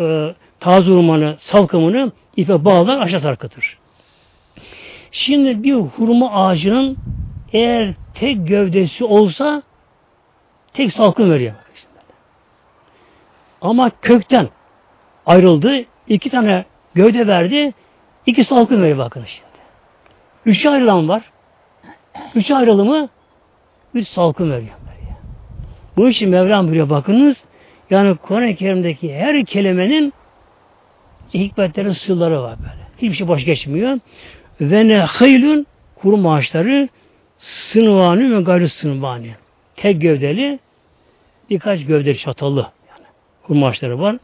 e, taze hurmanı, salkımını ipe bağlar aşağı sarkıtır. Şimdi bir hurma ağacının eğer tek gövdesi olsa tek salkım veriyor. Ama kökten ayrıldı. iki tane gövde verdi. iki salkım veriyor bakın şimdi. Üç ayrılan var. Üç ayrılımı üç salkım veriyor. Bu için Mevlam buyuruyor bakınız. Yani Kur'an-ı Kerim'deki her kelimenin hikmetlerin sırları var böyle. Hiçbir şey boş geçmiyor. Ve ne haylun kurum ağaçları sınvani ve gayrı sınvani. Tek gövdeli birkaç gövdeli çatalı yani kurum ağaçları var.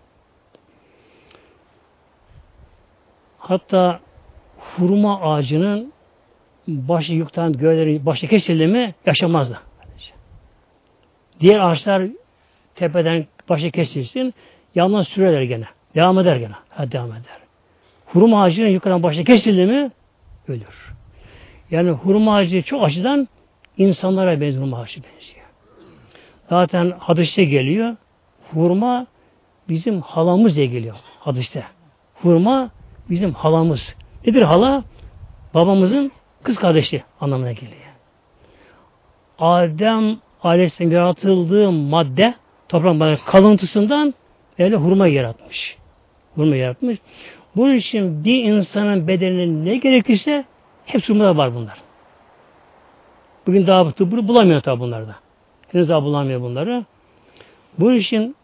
Hatta hurma ağacının başı yuktan gövdeleri başı kesildi mi yaşamazdı. Diğer ağaçlar tepeden başı kesilsin yalnız süreler gene. Devam eder gene. Ha, devam eder. Hurma ağacının yukarıdan başı kesildi mi ölür. Yani hurma ağacı çok açıdan insanlara benziyor hurma ağacı benziyor. Zaten hadiste geliyor. Hurma bizim halamız diye geliyor hadiste. Hurma bizim halamız. Nedir hala? Babamızın kız kardeşi anlamına geliyor. Adem Aleyhisselam yaratıldığı madde toprağın kalıntısından öyle hurma yaratmış. Hurma yaratmış. Bunun için bir insanın bedenine ne gerekirse hepsi hurmada var bunlar. Bugün daha tıbbını bulamıyor tabi bunlarda. Henüz daha bulamıyor bunları. Bunun için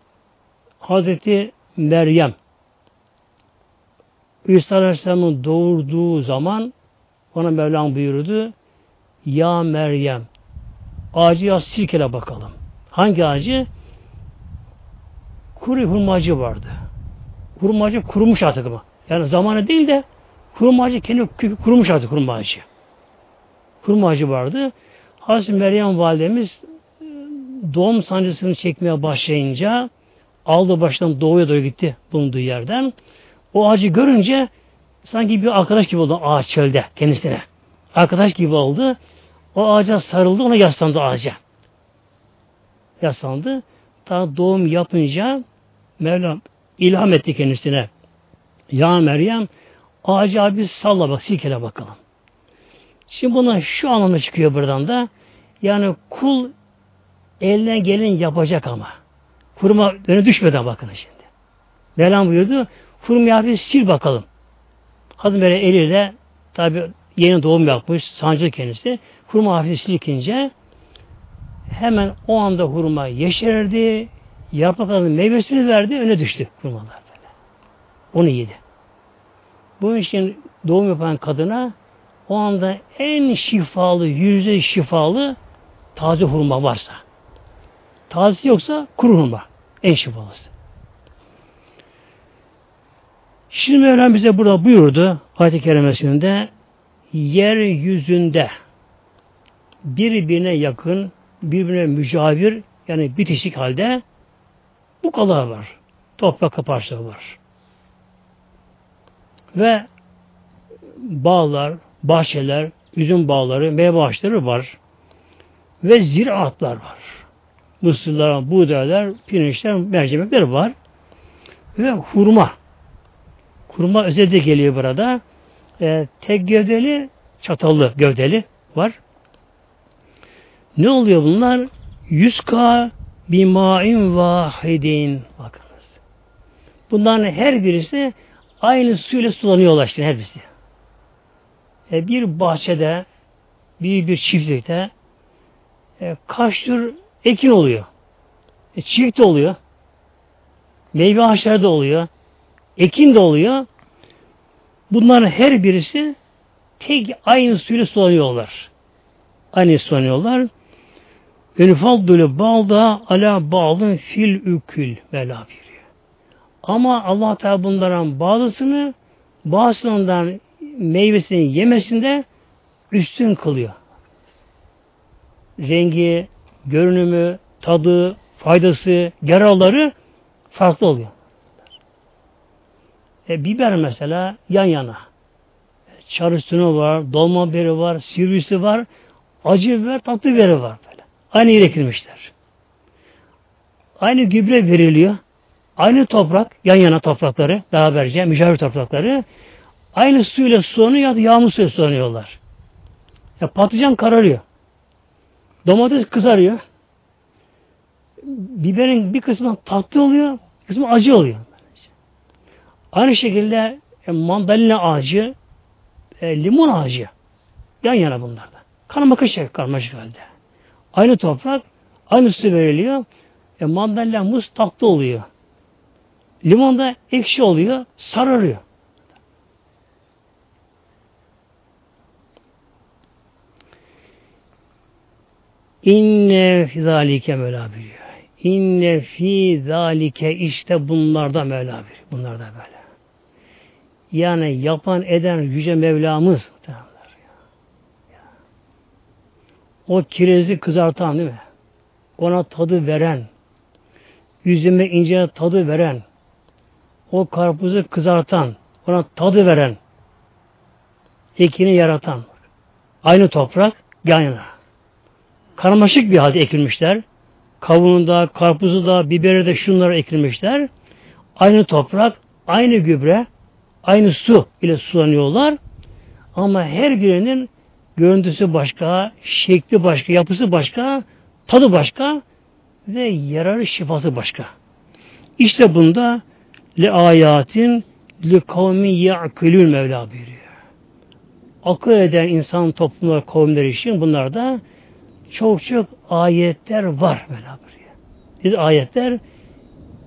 Hazreti Meryem İsa Aleyhisselam'ın doğurduğu zaman ona Mevlam buyurdu. Ya Meryem ağacı ya sirkele bakalım. Hangi ağacı? Kuru hurmacı vardı. Hurmacı kurumuş artık ama. Yani zamanı değil de hurmacı kendi kurumuş artık hurmacı. Hurmacı vardı. Hazreti Meryem validemiz doğum sancısını çekmeye başlayınca aldı baştan doğuya doğru gitti bulunduğu yerden. O ağacı görünce sanki bir arkadaş gibi oldu ağaç çölde kendisine. Arkadaş gibi oldu. O ağaca sarıldı, ona yaslandı ağaca. Yaslandı. Daha doğum yapınca Mevlam ilham etti kendisine. Ya Meryem ağacı abi salla bak, silkele bakalım. Şimdi buna şu anlamda çıkıyor buradan da yani kul eline gelin yapacak ama. Hurma öne düşmeden bakın şimdi. Mevlam buyurdu. Hurmayı hafif sil bakalım. Kadın böyle eliyle tabi yeni doğum yapmış. Sancılı kendisi. Hurma hafif silkince hemen o anda hurma yeşerdi. Yapraklarının meyvesini verdi. Öne düştü hurmalar. Böyle. Onu yedi. Bu için doğum yapan kadına o anda en şifalı, yüzde şifalı taze hurma varsa. Taze yoksa kuru hurma. En şifalısı. Şimdi Mevlam bize burada buyurdu ayet-i kerimesinde yeryüzünde birbirine yakın, birbirine mücavir yani bitişik halde bu kadar var. Toprak parçaları var. Ve bağlar, bahçeler, üzüm bağları, meyve ağaçları var. Ve ziraatlar var. Mısırlar, buğdaylar, pirinçler, mercimekler var. Ve hurma. Hurma özellikle geliyor burada. E, tek gövdeli, çatallı gövdeli var. Ne oluyor bunlar? Yüzka bimain vahidin. Bakınız. Bunların her birisi aynı suyla sulanıyorlar işte her birisi. E, bir bahçede, bir bir çiftlikte e, kaç tür ekin oluyor. E, çift de oluyor. Meyve ağaçları da oluyor. Ekin de oluyor. Bunların her birisi tek aynı suyla sulanıyorlar. Aynı sulanıyorlar. Ünfaddülü balda ala bağlı fil ükül buyuruyor. Ama Allah Teala bunların bazısını bazısından meyvesini yemesinde üstün kılıyor. Rengi, görünümü, tadı, faydası, yararları farklı oluyor. E, biber mesela yan yana. Çarısını var, dolma biberi var, sivrisi var, acı biber, tatlı biberi var böyle. Aynı yere ekilmişler. Aynı gübre veriliyor. Aynı toprak, yan yana toprakları, beraberce, mücavir toprakları, aynı suyla sulanıyor ya da yağmur suyla sulanıyorlar. Ya patlıcan kararıyor. Domates kızarıyor. Biberin bir kısmı tatlı oluyor, bir kısmı acı oluyor. Aynı şekilde e, mandalina ağacı, e, limon ağacı yan yana bunlarda. Karmaşık karmaşık halde. Aynı toprak, aynı su veriliyor. E, mandalina muz tatlı oluyor. Limon da ekşi oluyor, sararıyor. İnne fizalike Mevla biliyor. İnne fi zalike işte bunlarda Mevla biliyor. Bunlarda böyle. Yani yapan eden yüce Mevlamız. O kirezi kızartan değil mi? Ona tadı veren, yüzüme ince tadı veren, o karpuzu kızartan, ona tadı veren, ekini yaratan, aynı toprak yan yana. Karmaşık bir halde ekilmişler. Kavuğunu da, karpuzu da, biberi de şunlara ekilmişler. Aynı toprak, aynı gübre, aynı su ile sulanıyorlar. Ama her birinin görüntüsü başka, şekli başka, yapısı başka, tadı başka ve yararı şifası başka. İşte bunda le ayatin li kavmi ya'kulun Mevla buyuruyor. Akıl eden insan toplumlar, kavimler için bunlarda çok çok ayetler var Mevla buyuruyor. Biz ayetler,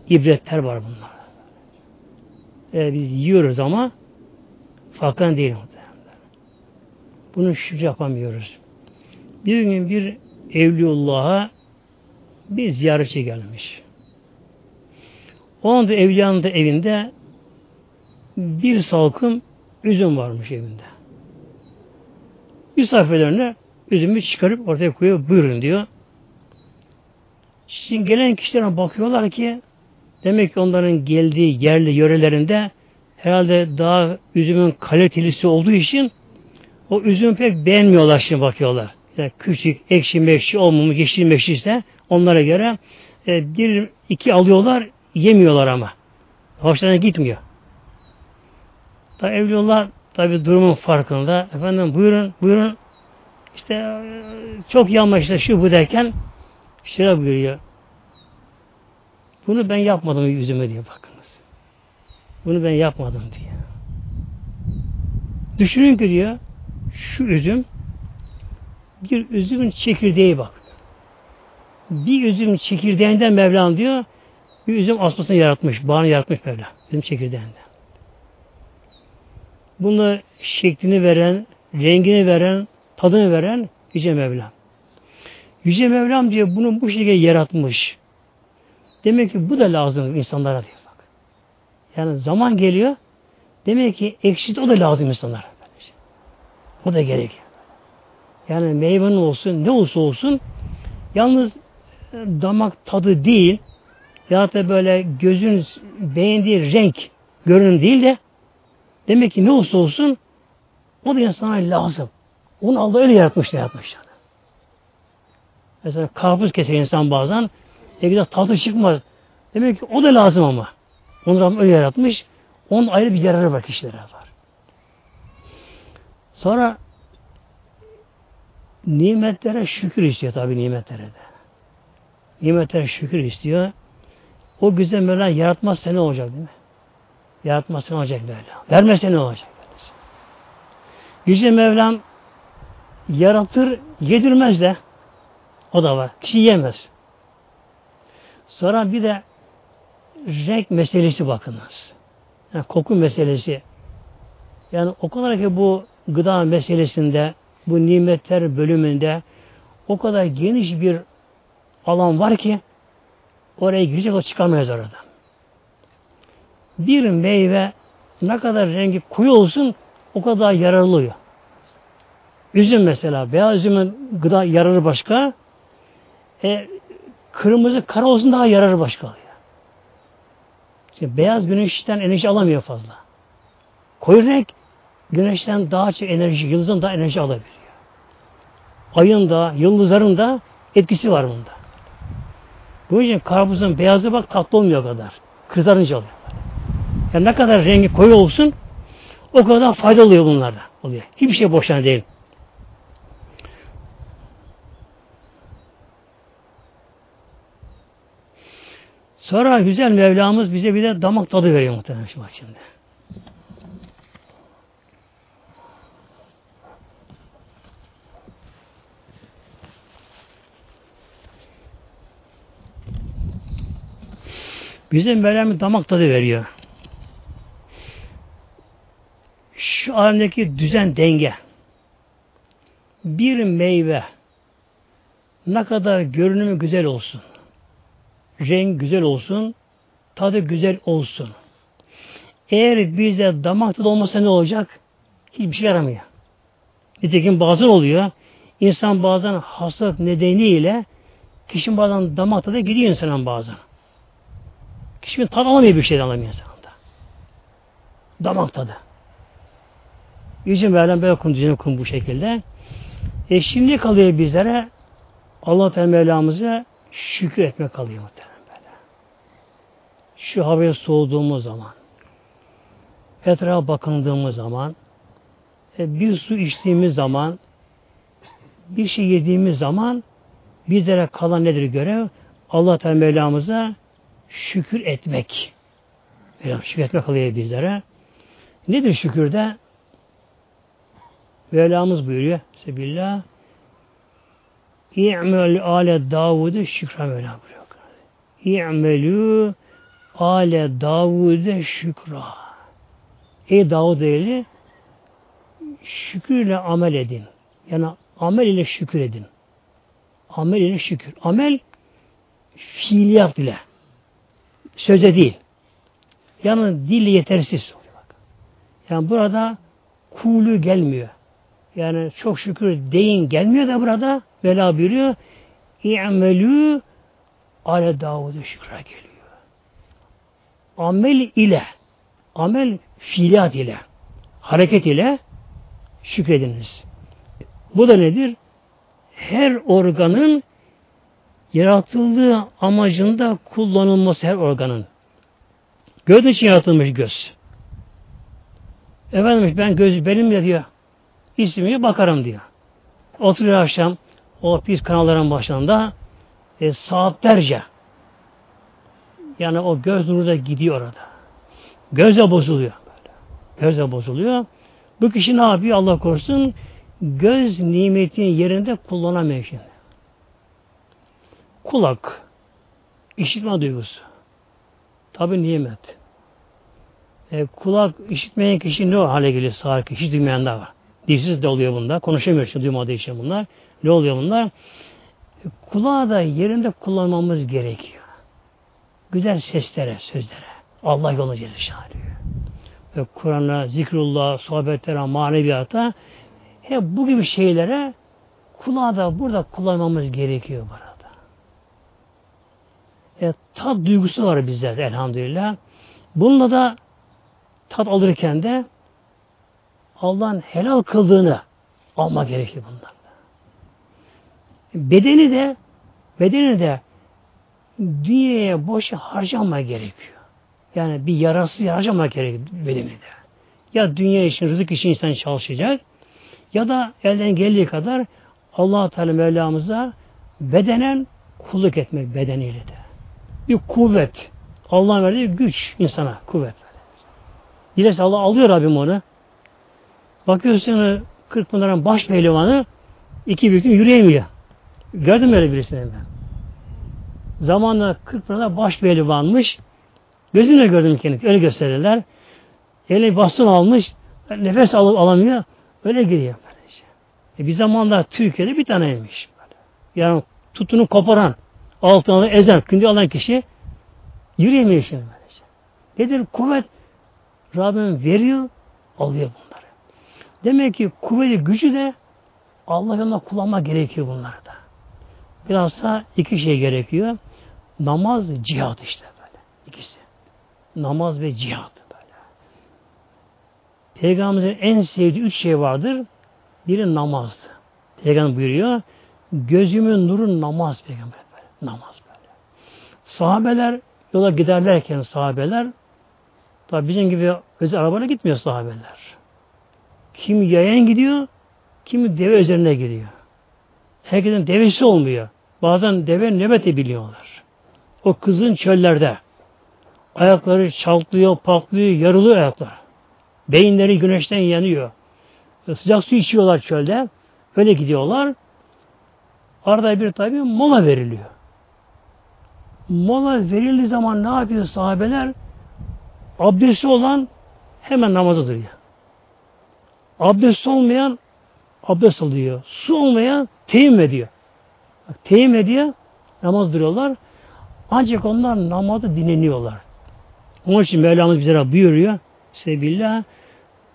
ibretler var bunlar. Ee, biz yiyoruz ama Farkında değil. Bunu şükür yapamıyoruz. Bir gün bir Evliyullah'a bir ziyaretçi gelmiş. O anda evliyanın da evinde bir salkım üzüm varmış evinde. Misafirlerine üzümü çıkarıp ortaya koyuyor. Buyurun diyor. Şimdi gelen kişilere bakıyorlar ki demek ki onların geldiği yerli yörelerinde herhalde daha üzümün kalitelisi olduğu için o üzümü pek beğenmiyorlar şimdi bakıyorlar. Yani küçük, ekşi mekşi olmamış, yeşil mekşi ise onlara göre e, bir, iki alıyorlar, yemiyorlar ama. Hoşlarına gitmiyor. Da evliyorlar tabi durumun farkında. Efendim buyurun, buyurun. İşte e, çok yanma işte şu bu derken şöyle buyuruyor. Bunu ben yapmadım yüzüme diye bakınız. Bunu ben yapmadım diye. Düşünün ki diyor şu üzüm bir üzümün çekirdeği bak. Bir üzüm çekirdeğinden Mevlam diyor bir üzüm asmasını yaratmış. Bağını yaratmış Mevlam. Üzüm çekirdeğinden. Bunu şeklini veren, rengini veren, tadını veren Yüce Mevlam. Yüce Mevlam diyor bunu bu şekilde yaratmış. Demek ki bu da lazım insanlara diyor bak. Yani zaman geliyor. Demek ki ekşi o da lazım insanlara. O da gerekiyor. Yani meyvenin olsun, ne olsa olsun yalnız e, damak tadı değil ya da böyle gözün beğendiği renk görünüm değil de demek ki ne olsa olsun o da insana lazım. Onu Allah öyle yaratmış yaratmış. Yani. Mesela karpuz keser insan bazen ne güzel tadı çıkmaz. Demek ki o da lazım ama. Onu Rabbim öyle yaratmış. Onun ayrı bir yararı var kişilere var. Sonra nimetlere şükür istiyor tabi nimetlere de. Nimetlere şükür istiyor. O güzel Mevla yaratmazsa ne olacak değil mi? Yaratmazsa ne olacak Mevla? Vermezse ne olacak? Yüce Mevlam yaratır, yedirmez de o da var. Kişi yemez. Sonra bir de renk meselesi bakınız. Yani koku meselesi. Yani o kadar ki bu gıda meselesinde, bu nimetler bölümünde o kadar geniş bir alan var ki oraya girecek o çıkamayız orada. Bir meyve ne kadar rengi koyu olsun o kadar yararlı oluyor. Üzüm mesela, beyaz üzümün gıda yararı başka, e, kırmızı kara olsun daha yararı başka oluyor. Şimdi beyaz güneşten enerji alamıyor fazla. Koyu renk güneşten daha çok enerji, yıldızın daha enerji alabiliyor. Ayın da, yıldızların da etkisi var bunda. Bu yüzden karpuzun beyazı bak tatlı olmuyor kadar. Kızarınca oluyor. Yani ne kadar rengi koyu olsun o kadar faydalı oluyor bunlarda. Oluyor. Hiçbir şey boşuna değil. Sonra güzel Mevlamız bize bir de damak tadı veriyor muhtemelen şimdi. Bize Mevlam damak tadı veriyor. Şu alemdeki düzen denge bir meyve ne kadar görünümü güzel olsun renk güzel olsun, tadı güzel olsun. Eğer bize damak tadı olmasa ne olacak? Hiçbir şey yaramıyor. Nitekim bazen oluyor. İnsan bazen hastalık nedeniyle kişinin bazen damak tadı gidiyor insanın bazen. Kişinin tad alamıyor bir şeyden alamıyor insanda. Damak tadı. Yüce Mevlam böyle okun, düzeni okun bu şekilde. E şimdi kalıyor bizlere Allah Teala Mevlamıza şükür etmek kalıyor muhtemelen şu havaya soğuduğumuz zaman, etrafa bakındığımız zaman, e, bir su içtiğimiz zaman, bir şey yediğimiz zaman bizlere kalan nedir görev? Allah Teala Mevlamıza şükür etmek. Mevlam şükür etmek kalıyor bizlere. Nedir şükürde? Mevlamız buyuruyor. Sebillah. İ'mel ale Davud'u şükran Mevlam buyuruyor. İ'melü Ale Davud'e şükra. Ey Davud eli şükürle amel edin. Yani amel ile şükür edin. Amel ile şükür. Amel fiiliyat ile. Söze değil. Yani dil yetersiz. Yani burada kulu gelmiyor. Yani çok şükür deyin gelmiyor da burada Vela buyuruyor. İ'melü ale Davud'u şükra geliyor. Amel ile amel fiilat ile hareket ile şükrediniz. Bu da nedir? Her organın yaratıldığı amacında kullanılması her organın. Göz için yaratılmış göz. Efendim ben göz benim de diyor. İsmine bakarım diyor. Oturuyor akşam o pis kanalların başında e, saatlerce yani o göz nuru da gidiyor orada. Gözle bozuluyor. Gözle bozuluyor. Bu kişi ne yapıyor Allah korusun? Göz nimetinin yerinde kullanamıyor şimdi. Kulak, işitme duygusu. Tabi nimet. E, kulak işitmeyen kişi ne hale geliyor sağır kişi? Hiç duymayan da var. Dilsiz de oluyor bunda. Konuşamıyor çünkü duymadığı için bunlar. Ne oluyor bunlar? E, kulağı da yerinde kullanmamız gerekiyor. Güzel seslere, sözlere. Allah yoluna Celle Ve Kur'an'a, zikrullah, sohbetlere, maneviyata hep bu gibi şeylere kulağı da burada kullanmamız gerekiyor burada. E, tat duygusu var bizde elhamdülillah. Bununla da tat alırken de Allah'ın helal kıldığını alma gerekiyor bundan. Bedeni de bedeni de dünyaya boş harcama gerekiyor. Yani bir yarasız harcama gerekiyor bedeni de. Ya dünya için, rızık için insan çalışacak ya da elden geldiği kadar allah Teala Mevlamıza bedenen kulluk etmek bedeniyle de. Bir kuvvet. Allah'ın verdiği güç insana kuvvet. Dilerse Allah alıyor Rabbim onu. Bakıyorsun Kırkpınar'ın baş pehlivanı iki büyük yürüyemiyor. Gördüm öyle birisini ben. Zamanla Kırkpınar'da baş pehlivanmış. Gözümle gördüm kendimi. Öyle gösterirler. Eline baston almış. Nefes alıp alamıyor. Öyle giriyor. Böylece. E bir zamanlar Türkiye'de bir taneymiş. Yani tutunu koparan, altına ezen, kündi alan kişi yürüyemiyor şimdi böylece. Nedir? Kuvvet Rabbim veriyor, alıyor bunları. Demek ki kuvveti gücü de Allah yolunda kullanmak gerekiyor bunları da. Biraz da iki şey gerekiyor. Namaz, cihat işte böyle. İkisi. Namaz ve cihat böyle. Peygamberimizin en sevdiği üç şey vardır. Biri namazdı. Peygamber buyuruyor. Gözümün nuru namaz peygamber. Namaz böyle. Sahabeler yola giderlerken sahabeler tabi bizim gibi özel arabayla gitmiyor sahabeler. Kim yayan gidiyor, kimi deve üzerine gidiyor. Herkesin devesi olmuyor. Bazen deve nöbeti biliyorlar. O kızın çöllerde ayakları çaltlıyor, patlıyor, yarılıyor ayaklar. Beyinleri güneşten yanıyor. Sıcak su içiyorlar çölde. Öyle gidiyorlar. Arada bir tabi mola veriliyor. Mola verildiği zaman ne yapıyor sahabeler? Abdesti olan hemen namaza duruyor. Abdest olmayan abdest alıyor. Su olmayan teyim ediyor. Bak, teyim ediyor, namaz duruyorlar. Ancak onlar namazı dinleniyorlar. Onun için Mevlamız bize buyuruyor. Sebillah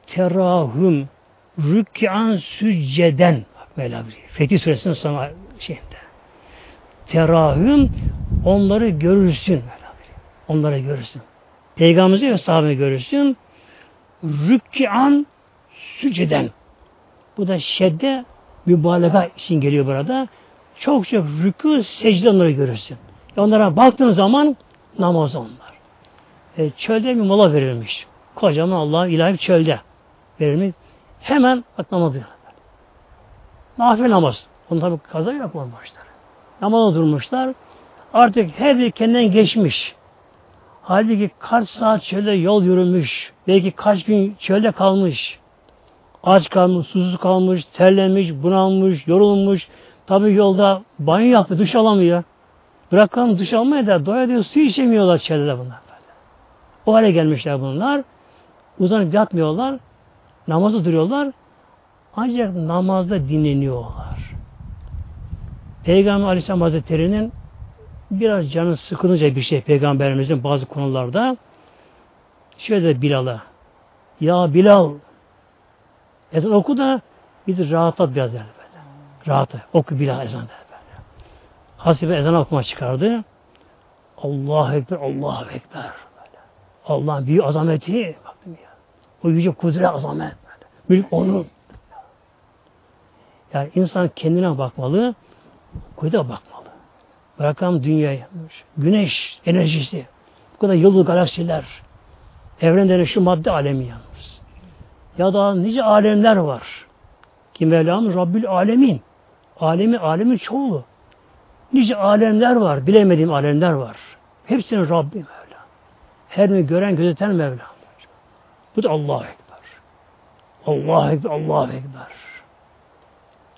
terahum rükkan sücceden Mevla. Fetih Suresinin son şeyinde. Terahüm onları görürsün. Onları görürsün. Peygamberimizi ve sahabeyi görürsün. Rükkan sücceden. Bu da şedde mübalağa için geliyor burada. Çok çok rükû secde onları görürsün. E onlara baktığın zaman namaz onlar. E, çölde bir mola verilmiş. Kocaman Allah'ın ilahi çölde verilmiş. Hemen bak namaz diyor. Nafile namaz. Onu tabi kaza yapmamışlar. Namaza durmuşlar. Artık her bir kendinden geçmiş. Halbuki kaç saat çölde yol yürümüş. Belki kaç gün çölde kalmış. Aç kalmış, susuz kalmış, terlemiş, bunalmış, yorulmuş. Tabi yolda banyo yaptı, duş alamıyor. Bırakalım duş almaya da doya diyor su içemiyorlar çölde bunlar. Böyle. O hale gelmişler bunlar. Uzanıp yatmıyorlar. Namazı duruyorlar. Ancak namazda dinleniyorlar. Peygamber Aleyhisselam Hazretleri'nin biraz canı sıkılınca bir şey Peygamberimizin bazı konularda şöyle Bilal'a ya Bilal ezan oku da bir rahatlat biraz yani böyle. Rahatla. Oku Bilal ezan der böyle. Hasibe ezan okuma çıkardı. Allahu Ekber, Allahu Ekber. Allah'ın büyük azameti. Baktım ya. O yüce kudret azamet. Böyle. Mülk onun. Yani insan kendine bakmalı, kudrete bakmalı. Bırakalım dünyayı. Güneş enerjisi. Bu kadar yıldız galaksiler. Evrende şu madde alemi yalnız. Ya da nice alemler var. Ki Mevlamız Rabbül Alemin. Alemi, alemin çoğulu. Nice alemler var. Bilemediğim alemler var. Hepsinin Rabbi Mevla. Her mi gören, gözeten Mevla. Bu da Allahu Ekber. Allahu Ekber, Allahu Ekber.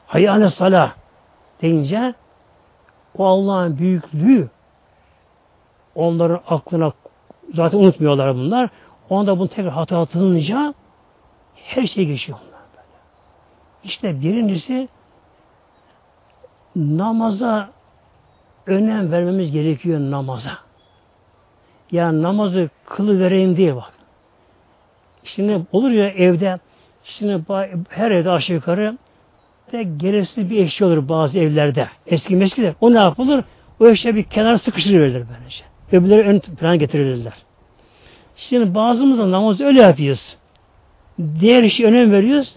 Hayyâne salah deyince o Allah'ın büyüklüğü onların aklına zaten unutmuyorlar bunlar. Onda bunu tekrar hatırlatılınca her şey geçiyor onlar böyle. İşte birincisi namaza önem vermemiz gerekiyor namaza. Yani namazı kılı vereyim diye bak. Şimdi olur ya evde şimdi her evde aşağı yukarı de gereksiz bir eşya olur bazı evlerde. Eski meskiler. O ne yapılır? O eşya bir kenara sıkıştırılır böylece. Öbürleri ön plan getirilirler. Şimdi bazımız namazı öyle yapıyoruz. Diğer işe önem veriyoruz.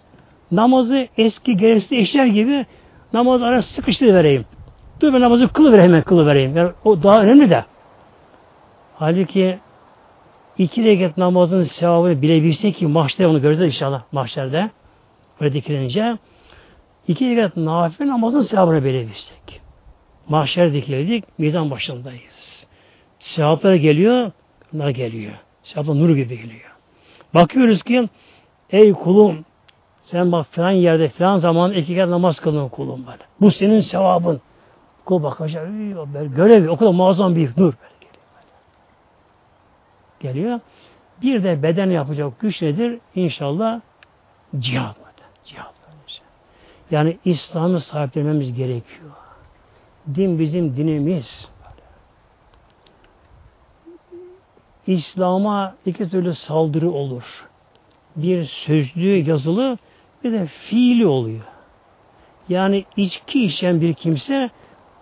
Namazı eski gereksiz eşya gibi namaz ara sıkıştır vereyim. Dur ben namazı kılı vereyim hemen kılı vereyim. Yani o daha önemli de. Halbuki iki rekat namazın sevabını bilebilsek ki mahşerde onu göreceğiz inşallah mahşerde. Öyle dikilince iki rekat nafile namazın sevabını bilebilsek. Mahşer dikildik, mizan başındayız. Sevaplar geliyor, bunlar geliyor. Sevaplar nur gibi geliyor. Bakıyoruz ki ey kulum sen bak filan yerde filan zaman iki kere namaz kılın kulum böyle. Bu senin sevabın. Kul bakacak, görevi o kadar muazzam bir nur. Geliyor. Bir de beden yapacak güç nedir? İnşallah cihat. Cihat. Yani İslam'ı sahiplenmemiz gerekiyor. Din bizim dinimiz. İslam'a iki türlü saldırı olur. Bir sözlü, yazılı, bir de fiili oluyor. Yani içki içen bir kimse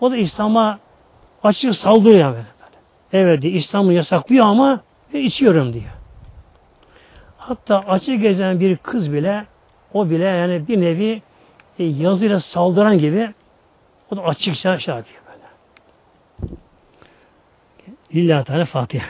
o da İslam'a açık saldırıyor yani. Evet İslam'ı yasaklıyor ama ben içiyorum diyor. Hatta açık gezen bir kız bile o bile yani bir nevi yazıyla saldıran gibi o da açıkça şey yapıyor böyle. Lillahi Teala Fatiha.